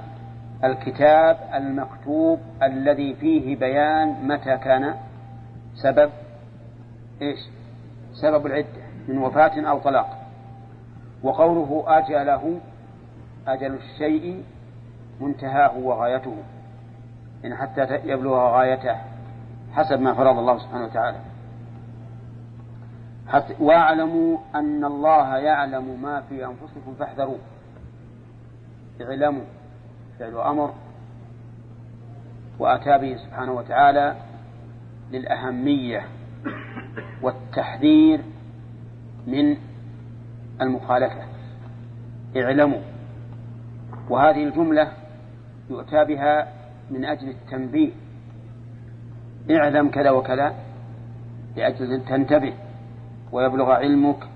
الكتاب المكتوب الذي فيه بيان متى كان سبب إيش؟ سبب العدة من وفاة أو طلاق. وقوله أجله أجل الشيء منتهاه وغايته. إن حتى يبلغ غايته حسب ما فرض الله سبحانه وتعالى. واعلموا أن الله يعلم ما في أنفسكم فاحذروه اعلموا فعل أمر وأتى به سبحانه وتعالى للأهمية والتحذير من المخالفة. اعلموا. وهذه الجملة يؤتى بها من أجل التنبيه. اعلم كذا وكذا لأجل أن تنتبه. ويبلغ علمك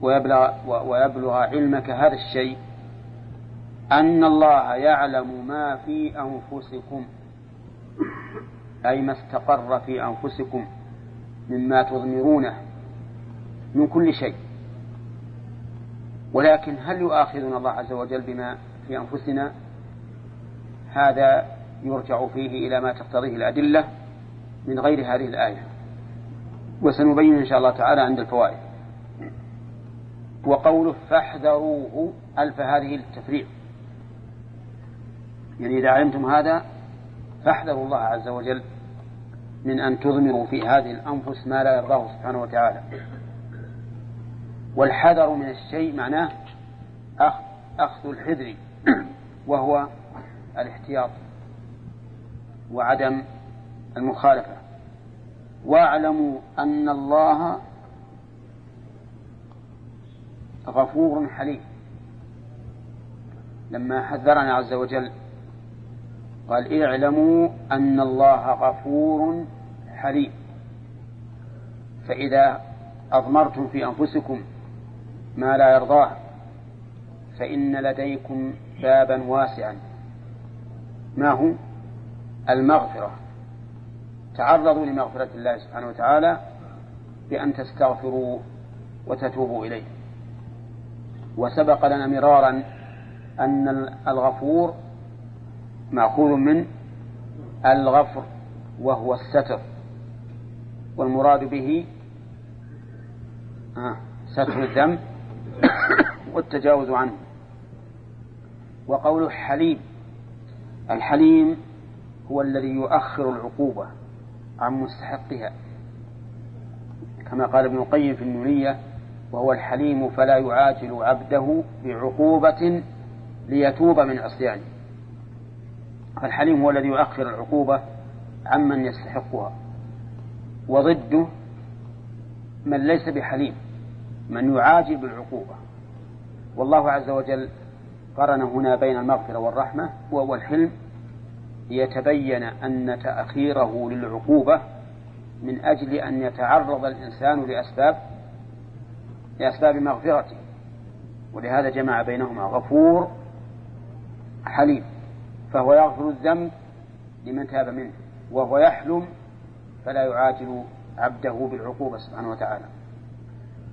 ويبلغ, ويبلغ علمك هذا الشيء. أن الله يعلم ما في أنفسكم أي ما استقر في أنفسكم مما تضمرونه من كل شيء. ولكن هل يؤاخذنا الله عز وجل بما في أنفسنا؟ هذا يرجع فيه إلى ما تقتضيه الأدلة من غير هذه الآية. وسنبين إن شاء الله تعالى عند الفوائد. وقوله فاحذروه ألف هذه للتفريع يعني إذا علمتم هذا فاحذروا الله عز وجل من أن تضمروا في هذه الأنفس ما لا يرضاه سبحانه وتعالى. والحذر من الشيء معناه أخذ الحذر وهو الاحتياط. وعدم المخالفة. واعلموا أن الله غفور حليم. لما حذرنا عز وجل قال اعلموا أن الله غفور حليم. فإذا أضمرتم في أنفسكم ما لا يرضاه فإن لديكم بابا واسعا. ما هو؟ المغفرة. تعرضوا لمغفرة الله سبحانه وتعالى بأن تستغفروا وتتوبوا إليه. وسبق لنا مرارا أن الغفور مأخوذ من الغفر وهو الستر. والمراد به آه، ستر الذنب والتجاوز عنه. وقوله حليم الحليم هو الذي يؤخر العقوبة عن مستحقها. كما قال ابن القيم في النونية وهو الحليم فلا يعاجل عبده بعقوبة ليتوب من عصيانه الحليم هو الذي يؤخر العقوبة عمن يستحقها. وضده من ليس بحليم من يعاجل بالعقوبة. والله عز وجل قرن هنا بين المغفرة والرحمة والحلم ليتبين أن تأخيره للعقوبة من أجل أن يتعرض الإنسان لأسباب لأسباب مغفرته. ولهذا جمع بينهما غفور حليم فهو يغفر الذنب لمن تاب منه وهو يحلم فلا يعاجل عبده بالعقوبة سبحانه وتعالى.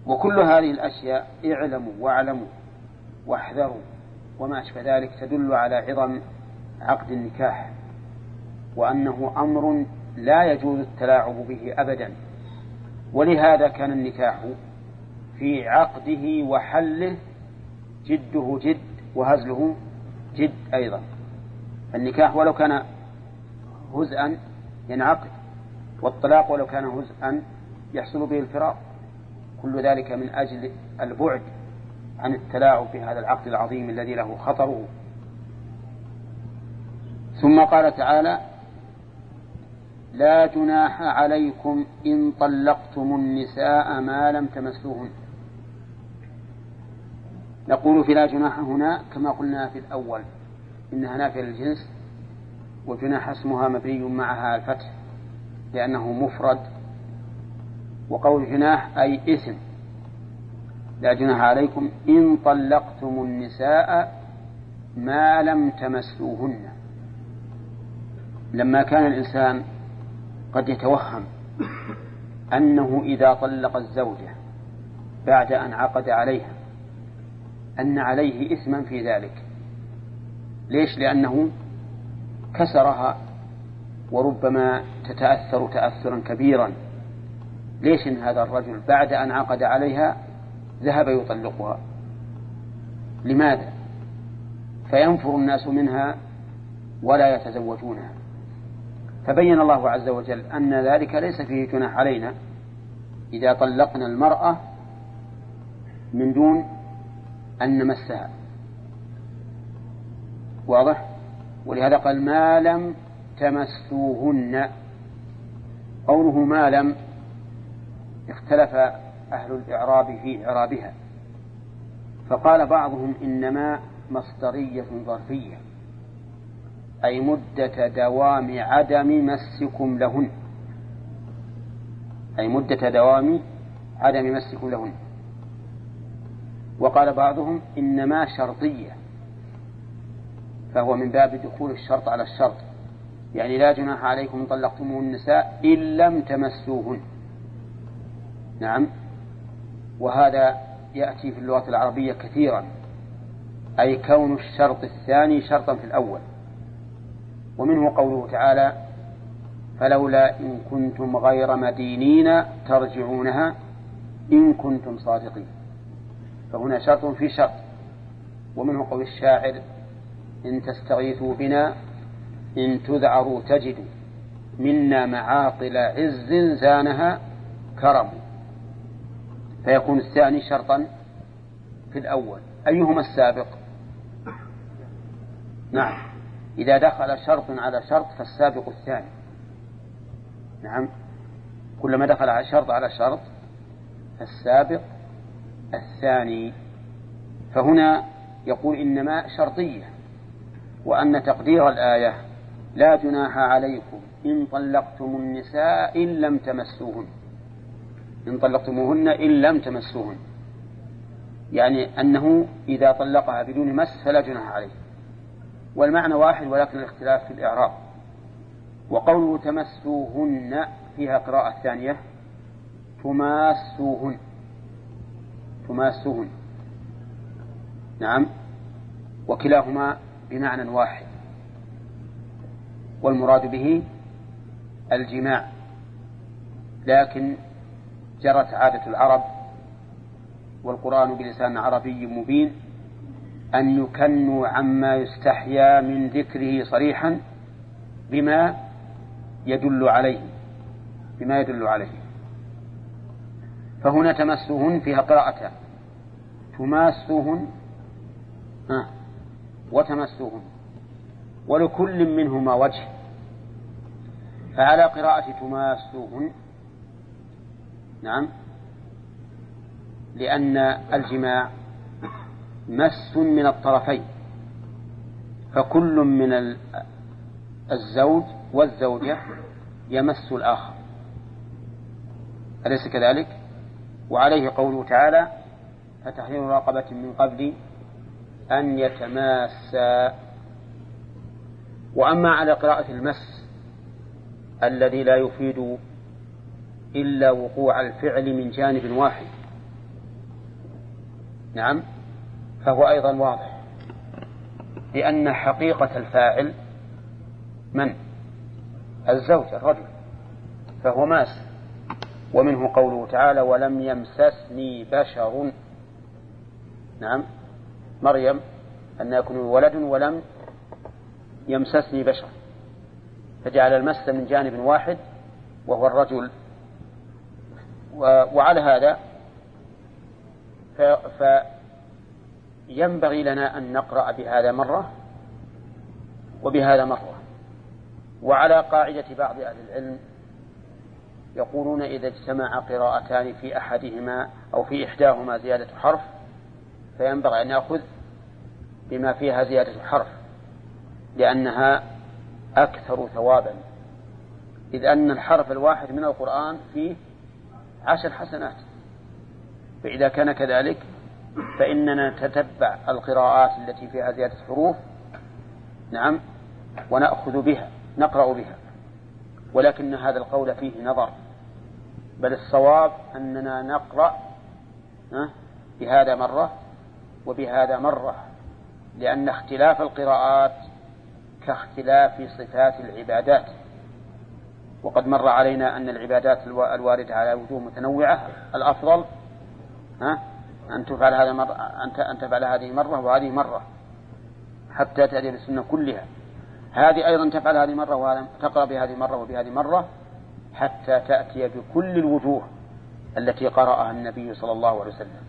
وكل هذه الأشياء اعلموا واعلموا واحذروا وما أشبه ذلك تدل على عظم عقد النكاح. وأنه أمر لا يجوز التلاعب به أبدا. ولهذا كان النكاح في عقده وحله جده جد وهزله جد أيضا. النكاح ولو كان هزءا ينعقد والطلاق ولو كان هزءا يحصل به الفراق. كل ذلك من أجل البعد عن التلاعب في هذا العقد العظيم الذي له خطره. ثم قال تعالى لا جناح عليكم إن طلقتم النساء ما لم تمسوهن. نقول في لا جناح هنا كما قلنا في الأول إنها نافية للجنس وجناح اسمها مبني معها الفتح لأنه مفرد. وقول جناح أي اسم لا جناح عليكم إن طلقتم النساء ما لم تمسوهن. لما كان الإنسان قد يتوهم أنه إذا طلق الزوجة بعد أن عقد عليها أن عليه إثما في ذلك. ليش؟ لأنه كسرها وربما تتأثر تأثرا كبيرا. ليش إن هذا الرجل بعد أن عقد عليها ذهب يطلقها؟ لماذا؟ فينفر الناس منها ولا يتزوجونها. فبين الله عز وجل أن ذلك ليس فيه جناح علينا. إذا طلقنا المرأة من دون أن نمسها. واضح؟ ولهذا قال ما لم تمسوهن. قوله ما لم اختلف أهل الإعراب في إعرابها. فقال بعضهم إنما مصدرية ظرفية. أي مدة دوام عدم مسكم لهن. أي مدة دوام عدم مسكم لهن. وقال بعضهم إنما شرطية فهو من باب دخول الشرط على الشرط. يعني لا جناح عليكم طلقتم النساء إن لم تمسوهن. نعم. وهذا يأتي في اللغة العربية كثيرا. أي كون الشرط الثاني شرطا في الأول. ومنه قوله تعالى فلولا إن كنتم غير مدينين ترجعونها إن كنتم صادقين. فهنا شرط في شرط. ومنه قول الشاعر إن تستغيثوا بنا إن تذعروا تجدوا. منا معاقل عز زانها كرم. فيكون الثاني شرطا في الأول. أيهما السابق؟ نعم. إذا دخل شرط على شرط فالسابق الثاني. نعم. كلما دخل شرط على شرط فالسابق الثاني. فهنا يقول إنما شرطية وأن تقدير الآية لا جناح عليكم إن طلقتم النساء إن لم تمسوهن. إن طلقتموهن إن لم تمسوهن. يعني أنه إذا طلقها بدون مس فلا جناح عليه. والمعنى واحد ولكن الاختلاف في الإعراب. وقوله تمسوهن فيها قراءة ثانية. تماسوهن. تماسوهن. نعم. وكلاهما بمعنى واحد. والمراد به الجماع. لكن جرت عادة العرب والقرآن بلسان عربي مبين أن يكنوا عما يستحيا من ذكره صريحا بما يدل عليه بما يدل عليه. فهنا تمسهن فيها قراءتان. تماسهن وتمسهن. ولكل منهما وجه. فعلى قراءة تماسهن نعم لأن الجماع مس من الطرفين فكل من الزوج والزوجة يمس الآخر. أليس كذلك؟ وعليه قوله تعالى فتحرير رقبة من قبل أن يتماسا. وأما على قراءة المس الذي لا يفيد إلا وقوع الفعل من جانب واحد. نعم؟ فهو أيضا واضح. لأن حقيقة الفاعل من؟ الزوج الرجل. فهو ماس. ومنه قوله تعالى ولم يمسسني بشر. نعم. مريم أن يكون ولد ولم يمسسني بشر. فجعل المس من جانب واحد وهو الرجل. وعلى هذا فينبغي لنا أن نقرأ بهذا مرة وبهذا مرة. وعلى قاعدة بعض أهل العلم يقولون إذا اجتمع قراءتان في أحدهما أو في إحداهما زيادة حرف فينبغي أن يأخذ بما فيها زيادة حرف لأنها أكثر ثوابا. إذ أن الحرف الواحد من القرآن فيه عشر حسنات فإذا كان كذلك فإننا نتتبع القراءات التي فيها زيادة حروف نعم ونأخذ بها نقرأ بها. ولكن هذا القول فيه نظر. بل الصواب أننا نقرأ بهذا مرة وبهذا مرة لأن اختلاف القراءات كاختلاف صفات العبادات. وقد مر علينا أن العبادات الواردة على وجوه متنوعة. الأفضل ها أن تفعل هذا مرة أن أن تفعل هذه مرة وهذه مرة حتى تأتي بالسنة كلها. هذه أيضا تفعل هذه مرة وهذا تقرأ بهذه مرة وبهذه مرة حتى تأتي بكل الوجوه التي قرأها النبي صلى الله عليه وسلم.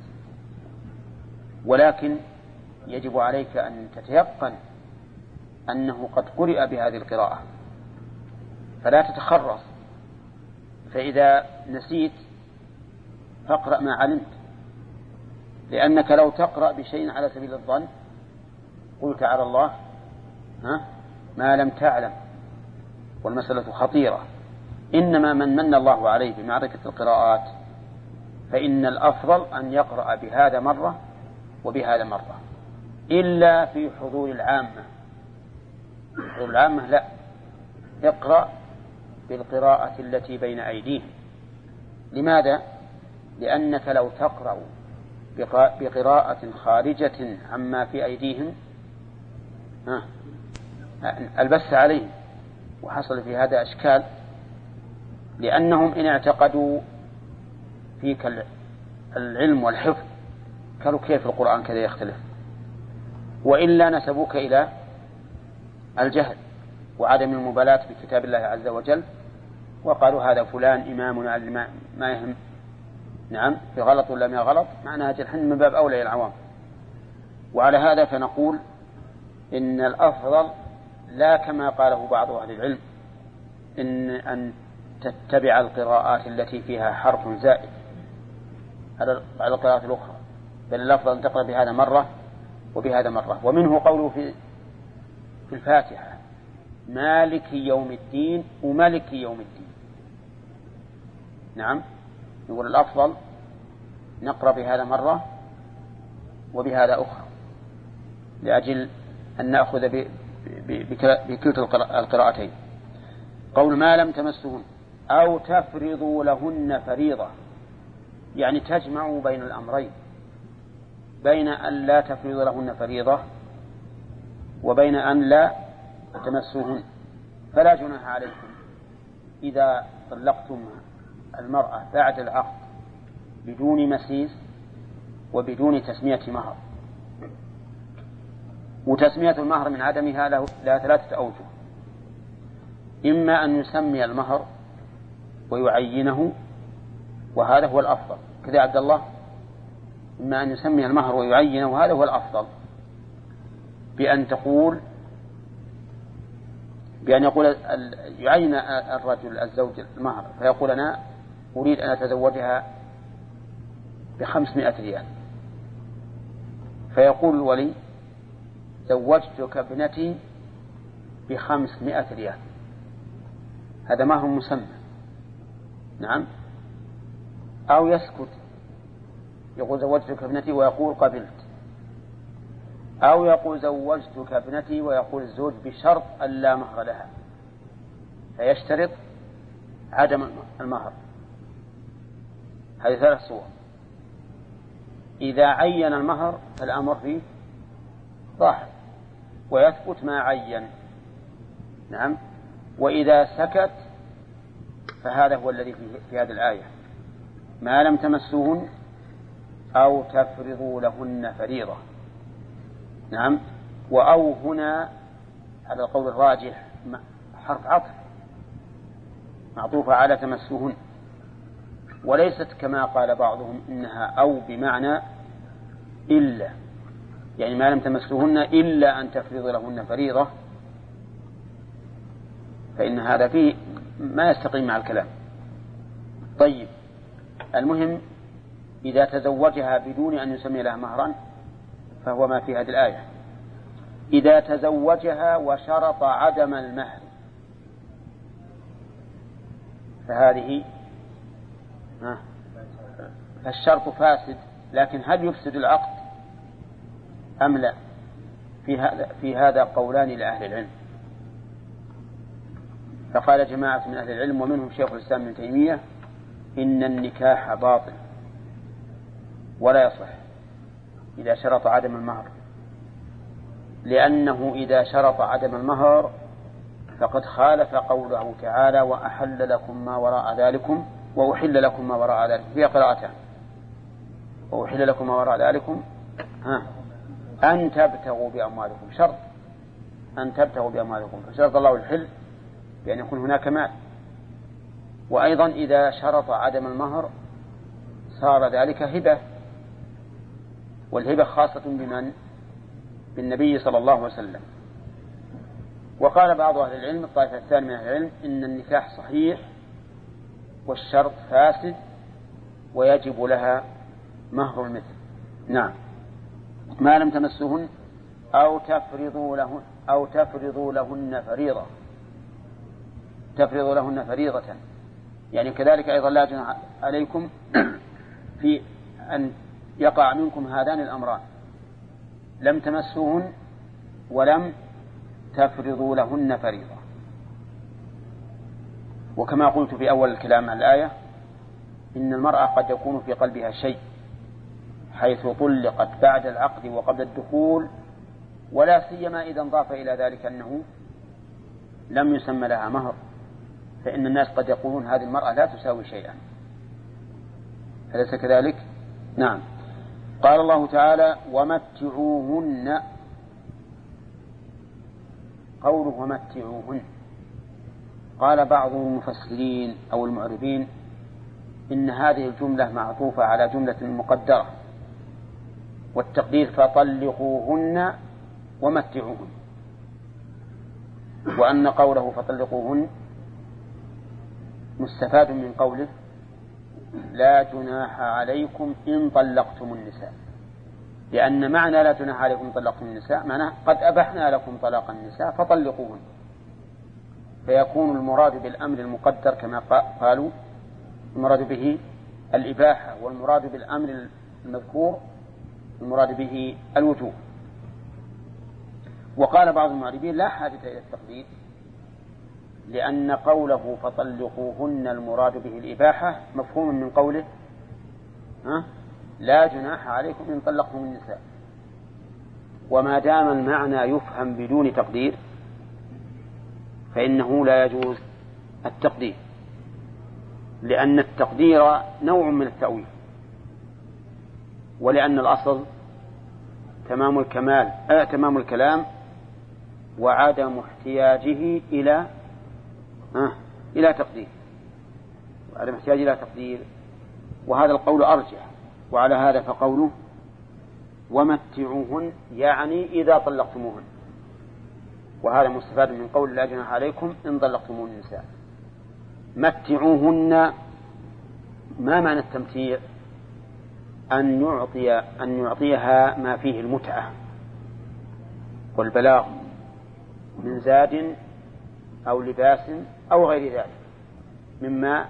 ولكن يجب عليك أن تتيقن أنه قد قرئ بهذه القراءة. فلا تتخرص. فإذا نسيت فاقرأ ما علمت. لأنك لو تقرأ بشيء على سبيل الظن قلت على الله ها ما لم تعلم والمسألة خطيرة. إنما من من الله عليه بمعرفة القراءات فإن الأفضل أن يقرأ بهذا مرة وبهذا مرة إلا في حضور العامة. حضور العامة لا اقرأ بالقراءة التي بين أيديهم. لماذا؟ لأنك لو تقرأ بقراءة خارجة عما في أيديهم. البس عليهم. وحصل في هذا أشكال. لأنهم إن اعتقدوا فيك العلم والحفظ قالوا كيف القرآن كذا يختلف؟ وإلا نسبوك إلى الجهل وعدم المبالاة بكتاب الله عز وجل وقالوا هذا فلان إمامنا ما, يهم نعم في غلط ولا ما غلط؟ معناها جرحن من باب أولى العوام. وعلى هذا فنقول إن الأفضل لا كما قاله بعض أهل العلم إن أن تتبع القراءات التي فيها حرف زائد. على القراءات الأخرى. بل الأفضل أن تقرأ بهذا مرة وبهذا مرة. ومنه قوله في في الفاتحة مالك يوم الدين وملك يوم الدين. نعم؟ يقول الأفضل نقرأ بهذا مرة وبهذا أخرى لأجل أن نأخذ بكلتا القراءتين. قول ما لم تمسهن أو تفرضوا لهن فريضة يعني تجمعوا بين الأمرين بين أن لا تفرض لهن فريضة وبين أن لا تمسوهن فلا جناح عليكم إذا طلقتم المرأة بعد العقد بدون مسيس وبدون تسمية مهر. وتسمية المهر من عدمها له لها ثلاثة أوجه. إما أن يسمي المهر ويعينه وهذا هو الأفضل. كذا عبد الله. إما أن يسمي المهر ويعينه وهذا هو الأفضل. بأن تقول بأن يقول يعين الرجل الزوج المهر فيقول أنا أريد أن أتزوجها بخمسمائة ريال. فيقول الولي زوجتك ابنتي بخمسمائة ريال. هذا ما هو مسمى. نعم. أو يسكت يقول زوجتك ابنتي ويقول قبلت. أو يقول زوجتك ابنتي ويقول الزوج بشرط ألا مهر لها. فيشترط عدم المهر. هذه ثلاث صور. إذا عين المهر فالأمر فيه ظاهر ويثبت ما عين. نعم. وإذا سكت فهذا هو الذي في هذه الآية. ما لم تمسوهن أو تفرضوا لهن فريضة. نعم. وأو هنا على القول الراجح حرف عطف. معطوفة على تمسوهن. وليست كما قال بعضهم إنها أو بمعنى إلا يعني ما لم تمسوهن إلا أن تفرض لهن فريضة فإن هذا فيه ما يستقيم مع الكلام. طيب المهم إذا تزوجها بدون أن يسمي لها مهرا فهو ما في هذه الآية. إذا تزوجها وشرط عدم المهر فهذه فالشرط فاسد لكن هل يفسد العقد؟ أم لا؟ في هذا في هذا قولان لأهل العلم. فقال جماعة من أهل العلم ومنهم شيخ الإسلام ابن تيمية إن النكاح باطل ولا يصح إذا شرط عدم المهر. لأنه إذا شرط عدم المهر فقد خالف قوله تعالى وأحل لكم ما وراء ذلكم وأحل لكم ما وراء ذلك. في قراءتان. وأحل لكم ما وراء ذلكم. ها. أن تبتغوا بأموالكم. شرط. أن تبتغوا بأموالكم. فشرط الله الحل بأن يكون هناك مال. وأيضا إذا شرط عدم المهر صار ذلك هبة. والهبة خاصة بمن؟ بالنبي صلى الله عليه وسلم. وقال بعض أهل العلم الطائفة الثانية من أهل العلم إن النكاح صحيح والشرط فاسد ويجب لها مهر المثل. نعم. ما لم تمسهن أو تفرضوا لهن أو تفرضوا لهن فريضة. تفرضوا لهن فريضة. يعني كذلك أيضا لا عليكم في أن يقع منكم هذان الأمران. لم تمسوهن ولم تفرضوا لهن فريضة. وكما قلت في أول الكلام عن الآية إن المرأة قد يكون في قلبها شيء حيث طلقت بعد العقد وقبل الدخول ولا سيما إذا انضاف إلى ذلك أنه لم يسمى لها مهر. فإن الناس قد يقولون هذه المرأة لا تساوي شيئا. أليس كذلك؟ نعم. قال الله تعالى ومتعوهن. قوله ومتعوهن. قال بعض المفسرين أو المعربين إن هذه الجملة معطوفة على جملة مقدرة والتقدير فطلقوهن ومتعوهن وأن قوله فطلقوهن مستفاد من قوله لا جناح عليكم إن طلقتم النساء لأن معنى لا جناح عليكم طلقتم النساء معناه قد أبحنا لكم طلاق النساء فطلقوهن. فيكون المراد بالأمر المقدر كما قالوا المراد به الإباحة والمراد بالأمر المذكور المراد به الوجوب. وقال بعض المعربين لا حاجة إلى التقدير لأن قوله فطلقوهن المراد به الإباحة مفهوم من قوله ها؟ لا جناح عليكم إن طلقتم النساء. وما دام المعنى يفهم بدون تقدير فإنه لا يجوز التقدير لأن التقدير نوع من التأويل ولأن الأصل تمام الكمال آه تمام الكلام وعدم احتياجه إلى آه إلى تقدير وعدم احتياج إلى تقدير. وهذا القول أرجح وعلى هذا فقوله ومتعوهن يعني إذا طلقتموهن. وهذا مستفاد من قول لا جناح عليكم إن طلقتموهن النساء. متعوهن ما معنى التمتيع؟ أن يعطي أن يعطيها ما فيه المتعة والبلاغ من زاد أو لباس أو غير ذلك مما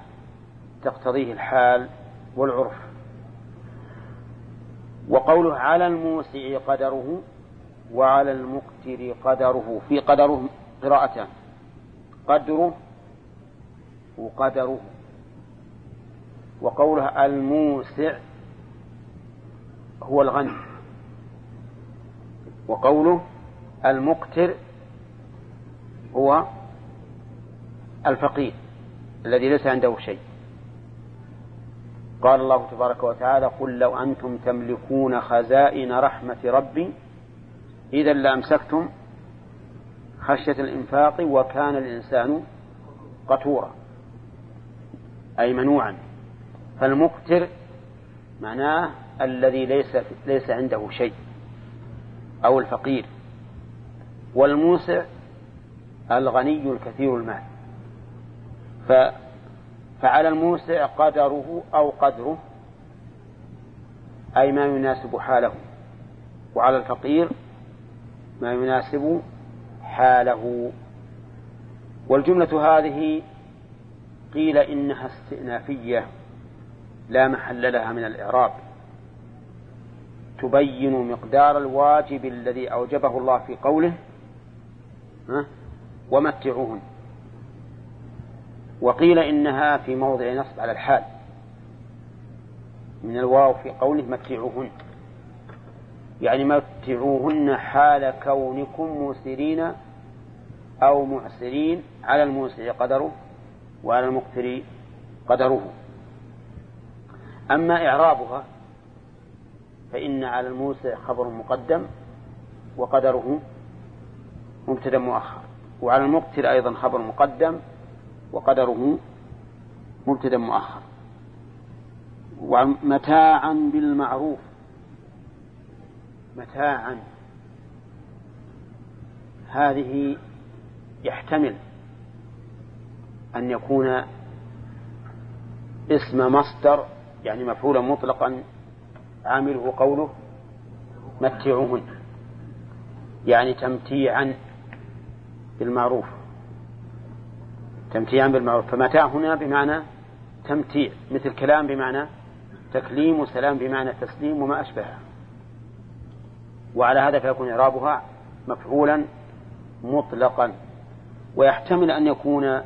تقتضيه الحال والعرف. وقوله على الموسع قدره وعلى المقتر قدره في قدره قراءتان. قدره وقدره. وقولها الموسع هو الغني. وقوله المقتر هو الفقير الذي ليس عنده شيء. قال الله تبارك وتعالى قل لو أنتم تملكون خزائن رحمة ربي إذا لأمسكتم خشية الإنفاق وكان الإنسان قتورا أي منوعا. فالمقتر معناه الذي ليس ليس عنده شيء أو الفقير. والموسع الغني الكثير المال. ف فعلى الموسع قدره أو قدره أي ما يناسب حاله. وعلى الفقير ما يناسب حاله. والجملة هذه قيل إنها استئنافية لا محل لها من الإعراب. تبين مقدار الواجب الذي أوجبه الله في قوله ومتعوهن وقيل إنها في موضع نصب على الحال. من الواو في قوله متعوهن يعني متعوهن حال كونكم موسرين أو معسرين على الموسع قدره وعلى المقتر قدره. أما إعرابها فإن على الموسع خبر مقدم وقدره مبتدا مؤخر وعلى المقتر أيضا خبر مقدم وقدره مبتدا مؤخر. ومتاعا بالمعروف متاعا. هذه يحتمل أن يكون اسم مصدر يعني مفعولا مطلقا عامله قوله متعوهن يعني تمتيعا بالمعروف. تمتيعا بالمعروف. فمتاع هنا بمعنى تمتيع مثل كلام بمعنى تكليم وسلام بمعنى تسليم وما أشبهه. وعلى هذا فيكون إعرابها مفعولا مطلقا ويحتمل أن يكون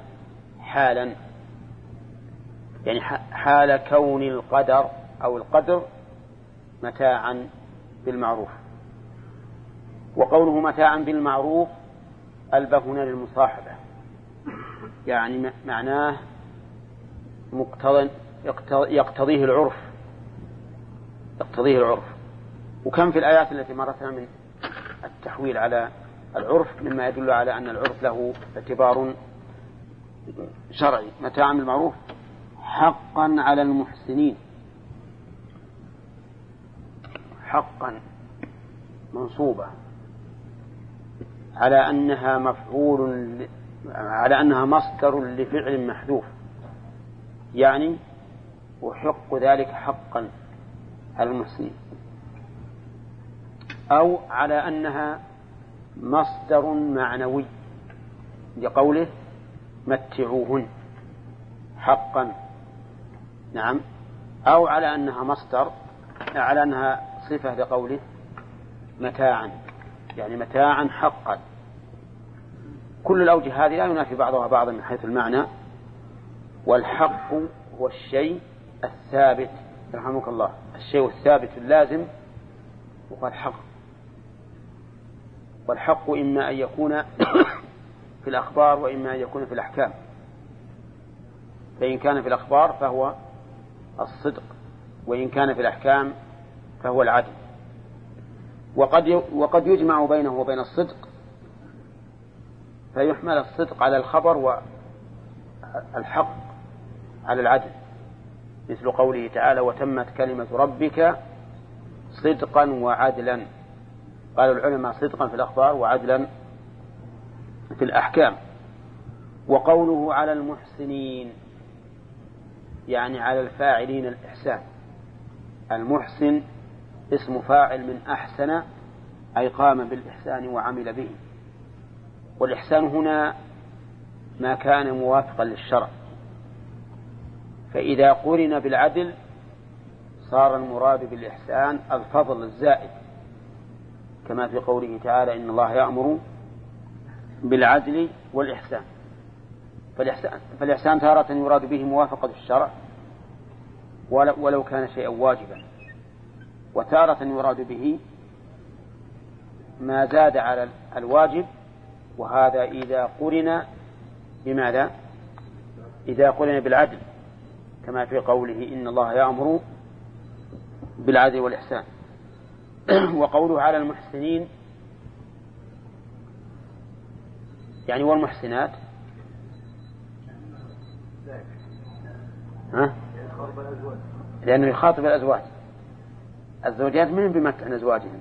حالا. يعني حال كون القدر أو القدر متاعا بالمعروف. وقوله متاعا بالمعروف ألبه هنا للمصاحبة. يعني معناه مقتضى يقتضيه العرف. يقتضيه العرف. وكم في الآيات التي مرتنا من التحويل على العرف مما يدل على أن العرف له اعتبار شرعي متاعا بالمعروف حقا على المحسنين. حقا منصوبة. على أنها مفعول على أنها مصدر لفعل محذوف. يعني وحق ذلك حقا على المحسنين. أو على أنها مصدر معنوي لقوله متعوهن حقا. نعم. أو على أنها مصدر على أنها صفة لقوله متاعا يعني متاعا حقا. كل الأوجه هذه لا ينافي بعضها بعضا من حيث المعنى. والحق هو الشيء الثابت. رحمك الله. الشيء الثابت اللازم وقال حق. والحق إما أن يكون في الأخبار وإما أن يكون في الأحكام. فإن كان في الأخبار فهو الصدق وإن كان في الأحكام فهو العدل. وقد وقد يجمع بينه وبين الصدق فيحمل الصدق على الخبر والحق على العدل. مثل قوله تعالى وتمت كلمة ربك صدقا وعدلا. قال العلماء صدقا في الأخبار وعدلا في الأحكام. وقوله على المحسنين يعني على الفاعلين الإحسان. المحسن اسم فاعل من أحسن أي قام بالإحسان وعمل به. والإحسان هنا ما كان موافقا للشرع. فإذا قرن بالعدل صار المراد بالإحسان الفضل الزائد. كما في قوله تعالى إن الله يأمر بالعدل والإحسان. فالإحسان, فالإحسان تارة يراد به موافقة الشرع ولو كان شيئا واجبا. وتارة يراد به ما زاد على الواجب وهذا إذا قرن بماذا؟ إذا قرن بالعدل كما في قوله إن الله يأمر بالعدل والإحسان. وقوله على المحسنين. يعني والمحسنات. ها؟ لأنه يخاطب الأزواج. الزوجات من بمتعن أزواجهم.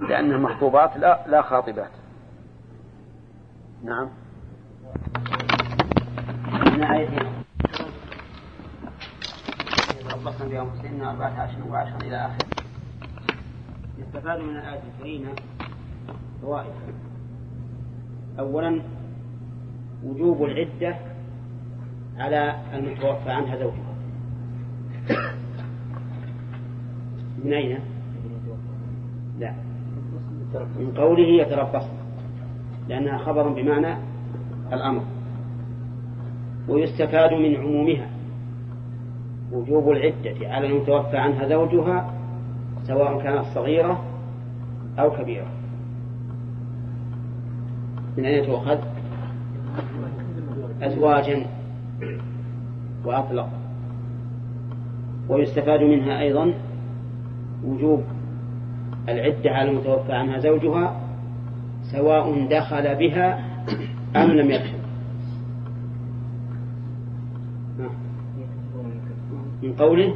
لأنهم مخطوبات لا لا خاطبات. نعم. من آيتين ربصنا بأنفسهن أربعة عشر وعشرا إلى آخر يستفاد من الآية الكريمة فوائد. أولا وجوب العدة على المتوفى عنها زوجها. من أين؟ لا. من قوله يتربصن لأنها خبر بمعنى الأمر. ويستفاد من عمومها. وجوب العدة على المتوفى عنها زوجها سواء كانت صغيرة أو كبيرة. من أين تؤخذ؟ أزواجا وأطلق. ويستفاد منها أيضا وجوب العدة على المتوفى عنها زوجها سواء دخل بها أم لم يدخل. من قوله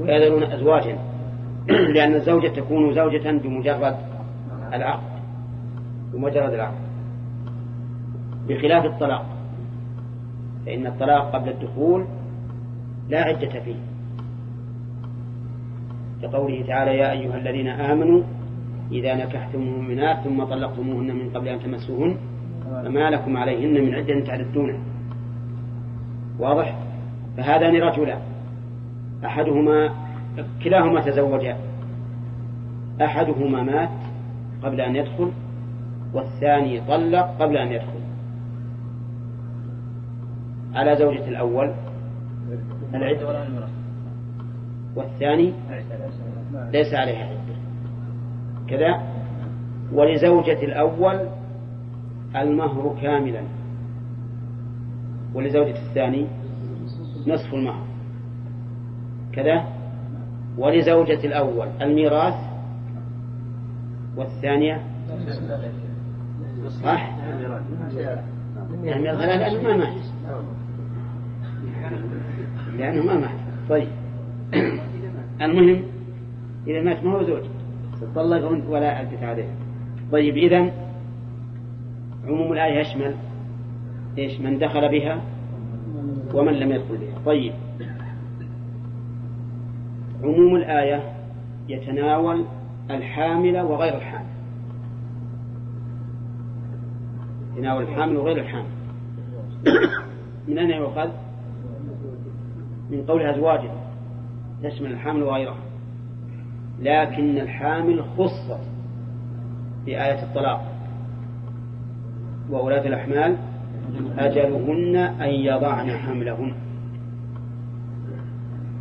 ويذرون أزواجا. لأن الزوجة تكون زوجة بمجرد العقد بمجرد العقد. بخلاف الطلاق فإن الطلاق قبل الدخول لا عدة فيه. كقوله تعالى يا أيها الذين آمنوا إذا نكحتم المؤمنات ثم طلقتموهن من قبل أن تمسوهن فما لكم عليهن من عدة تعددونها واضح؟ فهذان رجلان أحدهما كلاهما تزوجا. أحدهما مات قبل أن يدخل والثاني طلق قبل أن يدخل. على زوجة الأول. العدة. والثاني ليس عليها عدة. كذا. ولزوجة الأول المهر كاملا. ولزوجة الثاني نصف المهر. كذا. ولزوجة الأول الميراث والثانية؟ صح؟ يعني لأنه ما مات. لأنه ما مات. طيب. المهم إذا مات ما هو زوج؟ طلق ولا عدت عليه. طيب إذا عموم الآية يشمل إيش؟ من دخل بها ومن لم يدخل بها. طيب. عموم الآية يتناول الحامل وغير الحامل. يتناول الحامل وغير الحامل. من أين يؤخذ؟ من قول أزواجه تشمل الحامل وغيرها لكن الحامل خصت بآية الطلاق. وأولاة الأحمال أجلهن أن يضعن حملهن.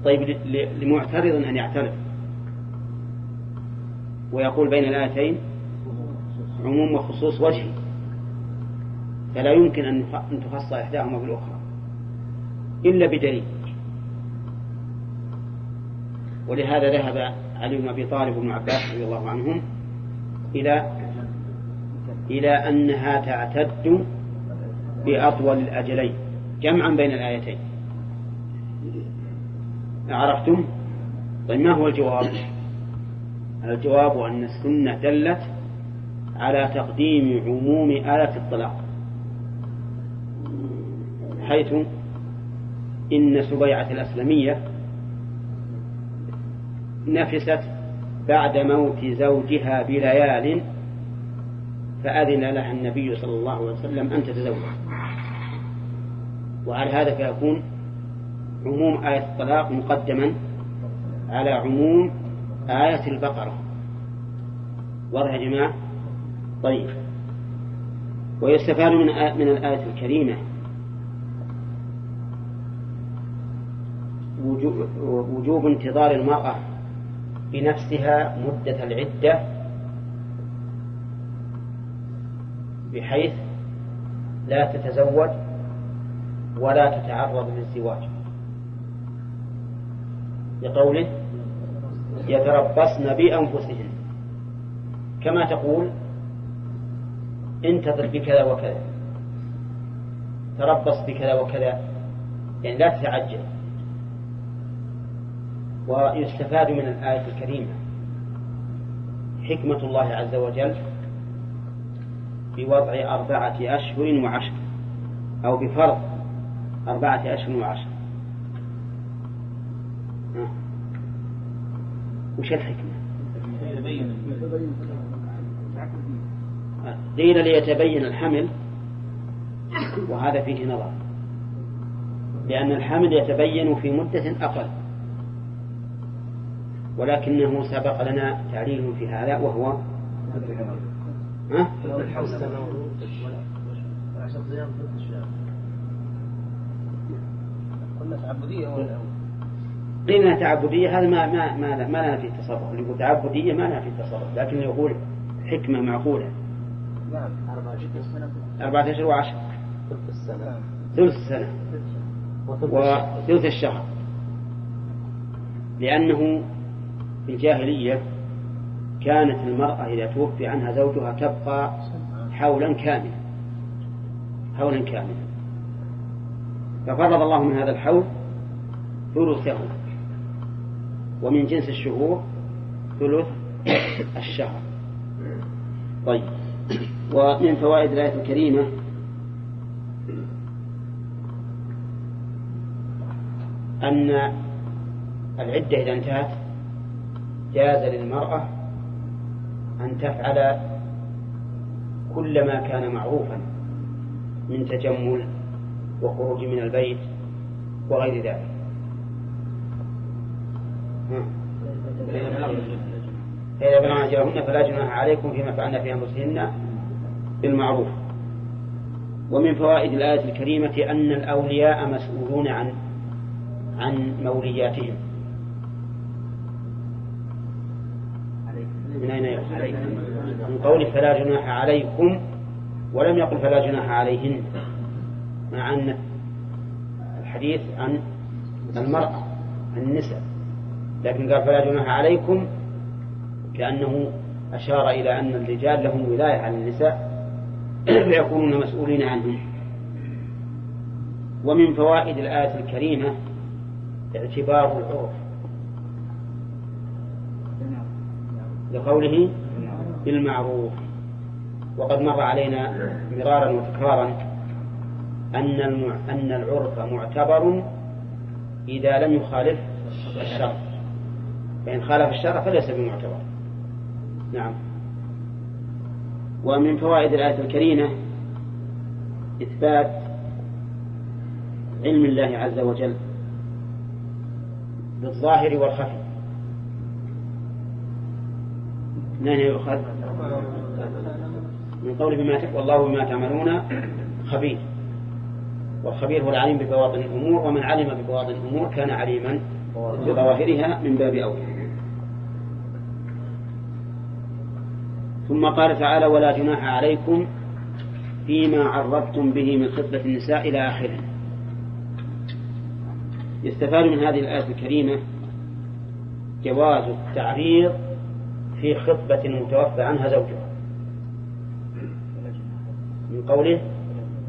طيب لمعترض أن يعترض ويقول بين الآيتين عموم وخصوص وجهي. فلا يمكن أن تخص إحداهما بالأخرى إلا بدليل. ولهذا ذهب علي بن أبي طالب وابن عباس رضي الله عنهم إلى إلى أنها تعتد بأطول الأجلين جمعا بين الآيتين. عرفتم؟ طيب ما هو الجواب؟ الجواب أن السنة دلت على تقديم عموم آية الطلاق حيث إن سبيعة الأسلمية نفست بعد موت زوجها بليال فأذن لها النبي صلى الله عليه وسلم أن تتزوج. وعلى هذا فيكون عموم آية الطلاق مقدما على عموم آية البقرة. واضح جماعة؟ طيب. ويستفاد من من الآية الكريمة. وجوب انتظار المرأة بنفسها مدة العدة بحيث لا تتزوج ولا تتعرض للزواج. لقوله يتربصن بأنفسهن. كما تقول انتظر بكذا وكذا. تربص بكذا وكذا. يعني لا تتعجل. ويستفاد من الآية الكريمة حكمة الله عز وجل بوضع أربعة أشهر وعشر أو بفرض أربعة أشهر وعشر. وش الحكمة. قيل ليتبين الحمل وهذا فيه نظر. لأن الحمل يتبين في مدة أقل. ولكنه سبق لنا تعليل في هذا وهو ها؟ قلنا تعبدية قيمة تعبدية هذا ما ما ما ما لنا فيه تصرف. اللي يقول تعبدية ما لنا فيه تصرف. لكن يقول حكمة معقولة. نعم. أربعة أشهر وعشر. ثلث السنة. ثلث السنة وثلث الشهر. لأنه في الجاهلية كانت المرأة إذا توفي عنها زوجها تبقى حولا كاملا. حولا كاملا. ففرض الله من هذا الحول ثلثه. ومن جنس الشهور ثلث الشهر. طيب. ومن فوائد الآية الكريمة أن العدة إذا انتهت جاز للمرأة أن تفعل كل ما كان معروفا من تجمل وخروج من البيت وغير ذلك. فإذا بلغن أجلهن فلا جناح عليكم فيما فعلن في أنفسهن بالمعروف. ومن فوائد الآية الكريمة أن الأولياء مسؤولون عن عن مولياتهم. من أين يأخذ من قول فلا جناح عليكم ولم يقل فلا جناح عليهن مع أن الحديث عن المرأة النساء. لكن قال فلا جناح عليكم كأنه أشار إلى أن الرجال لهم ولاية على النساء فيكونون مسؤولين عنهم. ومن فوائد الآية الكريمة اعتبار العرف. لقوله بالمعروف. وقد مر علينا مرارا وتكرارا أن أن العرف معتبر إذا لم يخالف الشرع. فإن خالف الشرع فليس بمعتبر. نعم. ومن فوائد الآية الكريمة إثبات علم الله عز وجل بالظاهر والخفي. من أين يؤخذ؟ من قول بما والله بما تعملون خبير. والخبير هو العليم ببواطن الأمور ومن علم ببواطن الأمور كان عليما بظواهرها من باب أولى. ثم قال تعالى ولا جناح عليكم فيما عرضتم به من خطبة النساء إلى آخره. يستفاد من هذه الآية الكريمة جواز التعريض في خطبة المتوفى عنها زوجها. من قوله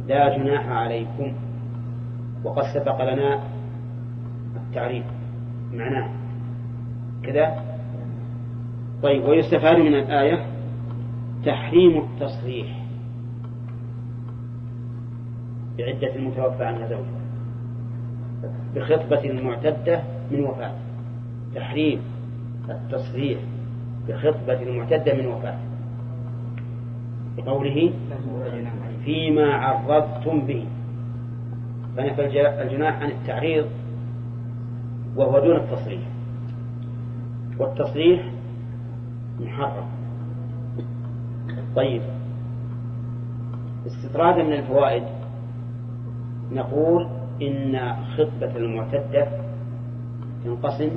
لا جناح عليكم وقد سبق لنا التعريف معناه. كذا؟ طيب ويستفاد من الآية تحريم التصريح بعدة المتوفى عنها زوجها بخطبة المعتدة من وفاة. تحريم التصريح بخطبة المعتدة من وفاة. بقوله فيما عرضتم به. فنفى الجناح عن التعريض وهو دون التصريح. والتصريح محرم. طيب. استطرادا من الفوائد. نقول إن خطبة المعتدة تنقسم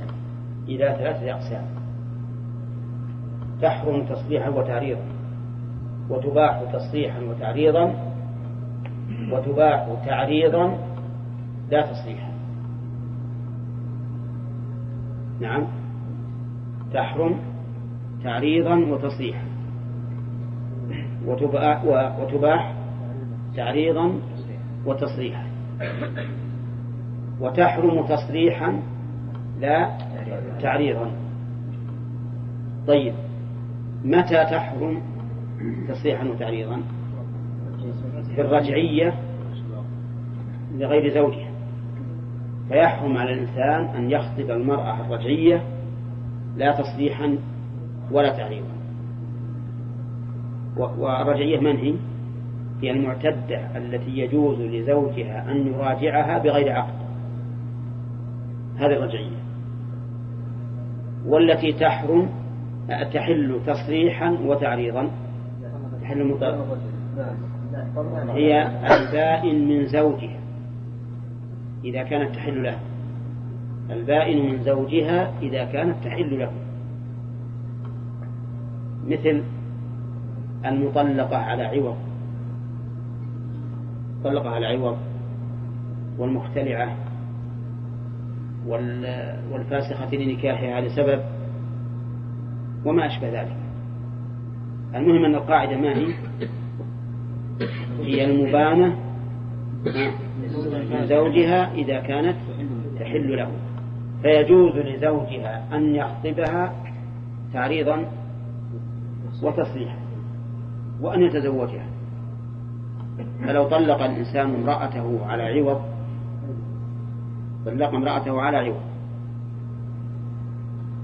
إلى ثلاثة أقسام. تحرم تصريحا وتعريضا وتباح تصريحا وتعريضا وتباح تعريضا لا تصريحا نعم. تحرم تعريضا وتصريحا وتباح, تعريضا وتصريحا. وتحرم تصريحا لا تعريضا. طيب متى تحرم تصريحا وتعريضا؟ في الرجعية لغير زوجها. فيحرم على الإنسان أن يخطب المرأة الرجعية لا تصريحا ولا تعريضا. والرجعية من هي؟ هي المعتدة التي يجوز لزوجها أن يراجعها بغير عقد. هذه الرجعية. والتي تحرم تحل تصريحا وتعريضا. تحل مطلقا هي البائن من زوجها. إذا كانت تحل له. البائن من زوجها إذا كانت تحل له. مثل المطلقة على عوض. طلقة على عوض والمختلعة والفاسخة لنكاحها لسبب وما أشبه ذلك. المهم أن القاعدة ما هي؟ هي المبانة من زوجها إذا كانت تحل له. فيجوز لزوجها أن يخطبها تعريضا وتصريحا وأن يتزوجها. فلو طلق الإنسان امرأته على عوض طلق امرأته على عوض.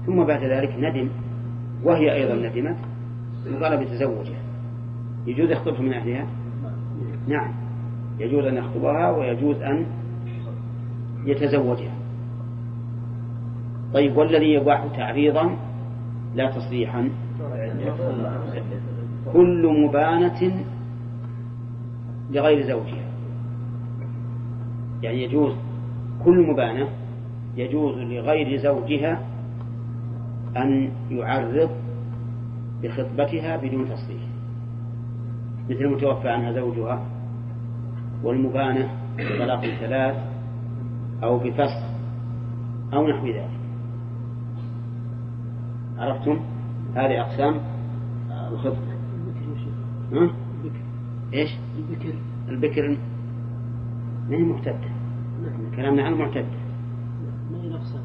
ثم بعد ذلك ندم وهي أيضا ندمت وقال بتزوجها يجوز يخطبها من أهلها؟ نعم. يجوز أن يخطبها ويجوز أن يتزوجها. طيب والذي يباح تعريضا؟ لا تصريحا. كل مبانة لغير زوجها. يعني يجوز كل مبانة يجوز لغير زوجها أن يعرض بخطبتها بدون تصريح مثل المتوفى عنها زوجها والمبانة بطلاق ثلاث أو بفسخ أو نحو ذلك. عرفتم؟ هذه أقسام الخطبة. ها؟ إيش؟ البكر. البكر. ما هي معتدة. كلامنا عن معتدة ما هي نفسها.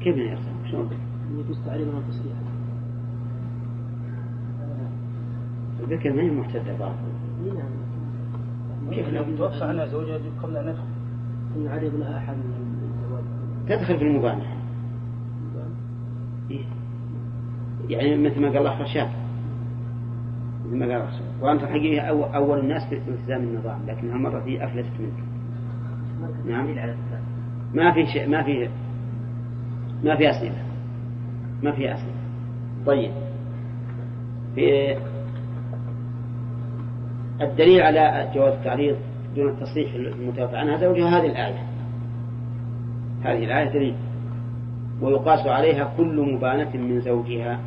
كيف ما يرسل؟ شلون؟ يجوز تعريضها وتصريحها البكر ما هي معتدة بعض. نعم. كيف لو توفى عنها زوجها قبل أن يدخل؟ أن يعرض لها أحد من الزواج. تدخل في المبانة إيه؟ يعني مثل ما قال الله رشاد. رشاد وأنت حقيقة أول, الناس في التزام النظام لكن هالمرة هي أفلتت منك. نعم. ما في شيء ما في ما في أسئلة. ما في أسئلة. طيب. في الدليل على جواز التعريض دون التصريح المتوفى عنها زوجها هذه الآية. هذه الآية دليل ويقاس عليها كل مبانة من زوجها.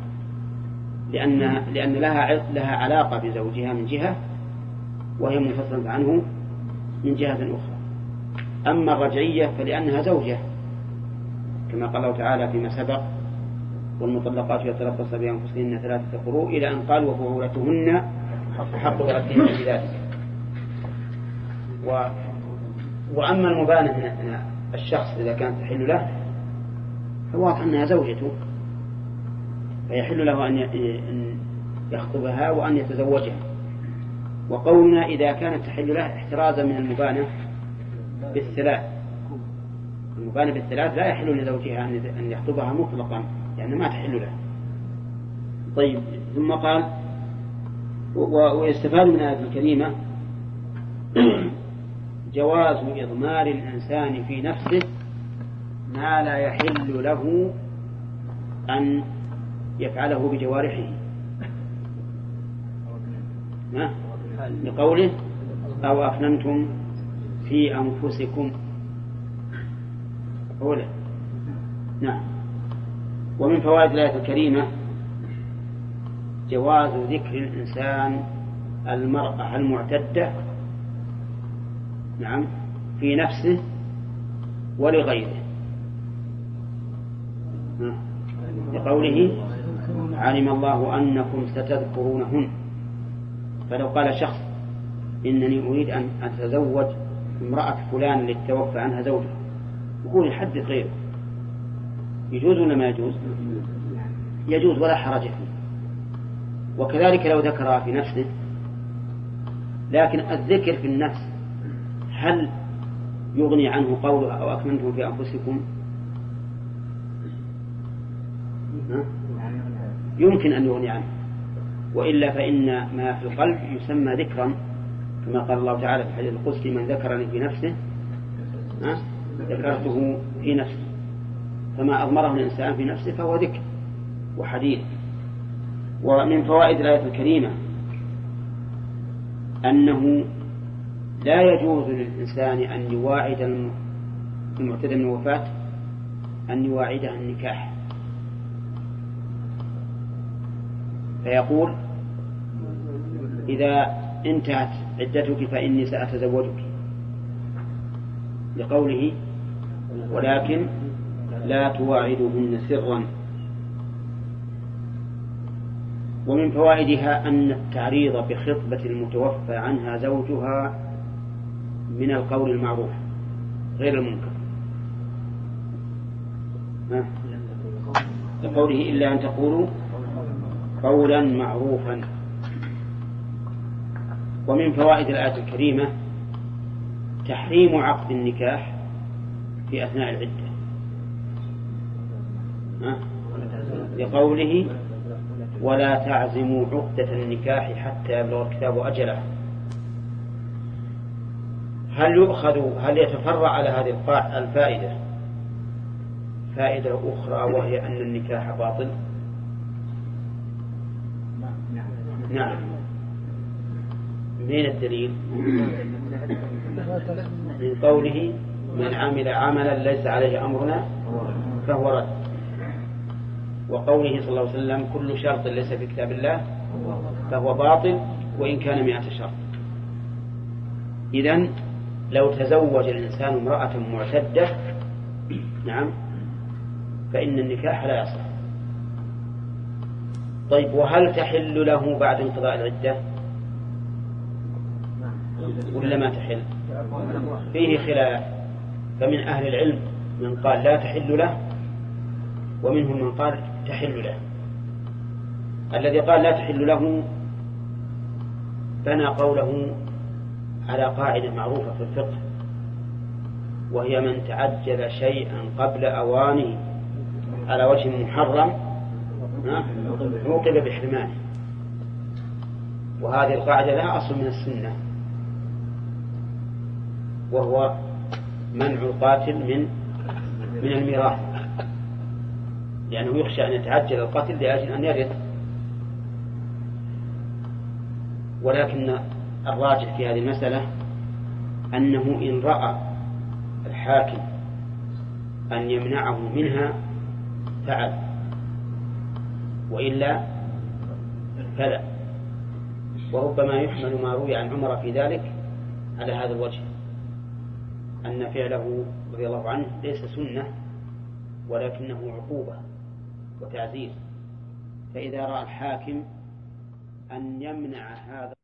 لأن لأن لها لها علاقة بزوجها من جهة وهي منفصلة عنه من جهة أخرى. أما الرجعية فلأنها زوجة كما قال الله تعالى فيما سبق والمطلقات يتربصن بأنفسهن ثلاثة قروء إلى أن قال وبعولتهن حق بردهن في ذلك و... وأما المبانة الشخص إذا كانت تحل له فواضح أنها زوجته. فيحل له أن يخطبها وأن يتزوجها. وقولنا إذا كانت تحل له احترازا من المبانة بالثلاث. المبانة بالثلاث لا يحل لزوجها أن- يخطبها مطلقا لأن ما تحل له. طيب ثم قال ويستفاد من الآية الكريمة جواز إضمار الإنسان في نفسه ما لا يحل له أن يفعله بجوارحه؟ لقوله أو أفننتم في أنفسكم؟ أولا. نعم. ومن فوائد الآية الكريمة جواز ذكر الإنسان المرأة المعتدة نعم في نفسه ولغيره. لقوله علم الله أنكم ستذكرونهن. فلو قال شخص إنني أريد أن أتزوج امرأة فلان التي توفى عنها زوجها. يقول يحدث غيره. يجوز ولا ما يجوز؟ يجوز ولا حرج فيه. وكذلك لو ذكرها في نفسه. لكن الذكر في النفس هل يغني عنه قوله أو أكمنتم في أنفسكم؟ ها؟ يمكن أن يغني عنه. وإلا فإن ما في القلب يسمى ذكرا كما قال الله تعالى في الحديث القدسي من ذكرني في نفسه؟ ذكرته في نفسه. فما أضمره الإنسان في نفسه فهو ذكر وحديث. ومن فوائد الآية الكريمة أنه لا يجوز للإنسان أن يواعد الم- المعتدى من الوفاة أن يواعدها النكاح. فيقول إذا انتهت عدتك فإني سأتزوجك. لقوله ولكن لا تواعدهن سرا. ومن فوائدها أن التعريض بخطبة المتوفى عنها زوجها من القول المعروف غير المنكر؟ لقوله إلا أن تقولوا قولا معروفا. ومن فوائد الآية الكريمة تحريم عقد النكاح في أثناء العدة؟ لقوله ولا تعزموا عقدة النكاح حتى يبلغ الكتاب أجله. هل يؤخذ هل يتفرع على هذه الفائدة؟ فائدة أخرى وهي أن النكاح باطل. نعم. من الدليل؟ من قوله من عمل عملا ليس عليه أمرنا فهو رد. وقوله صلى الله عليه وسلم كل شرط ليس في كتاب الله فهو باطل وإن كان مئة شرط. إذن لو تزوج الإنسان امرأة معتدة نعم فإن النكاح لا يصح. طيب وهل تحل له بعد انقضاء العدة؟ ولا ما تحل؟ فيه خلاف. فمن أهل العلم من قال لا تحل له ومنهم من قال تحل له. الذي قال لا تحل له بنى قوله على قاعدة معروفة في الفقه وهي من تعجل شيئا قبل أوانه على وجه محرم عوقب بحرمانه وهذه القاعدة لها أصل من السنة. وهو منع القاتل من من الميراث. لأنه يخشى أن يتعجل القتل لأجل أن يرث. ولكن الراجح في هذه المسألة أنه إن رأى الحاكم أن يمنعه منها فعل. وإلا فلا. وربما يحمل ما روي عن عمر في ذلك على هذا الوجه أن فعله رضي الله عنه ليس سنة ولكنه عقوبة وتعزير. فإذا رأى الحاكم أن يمنع هذا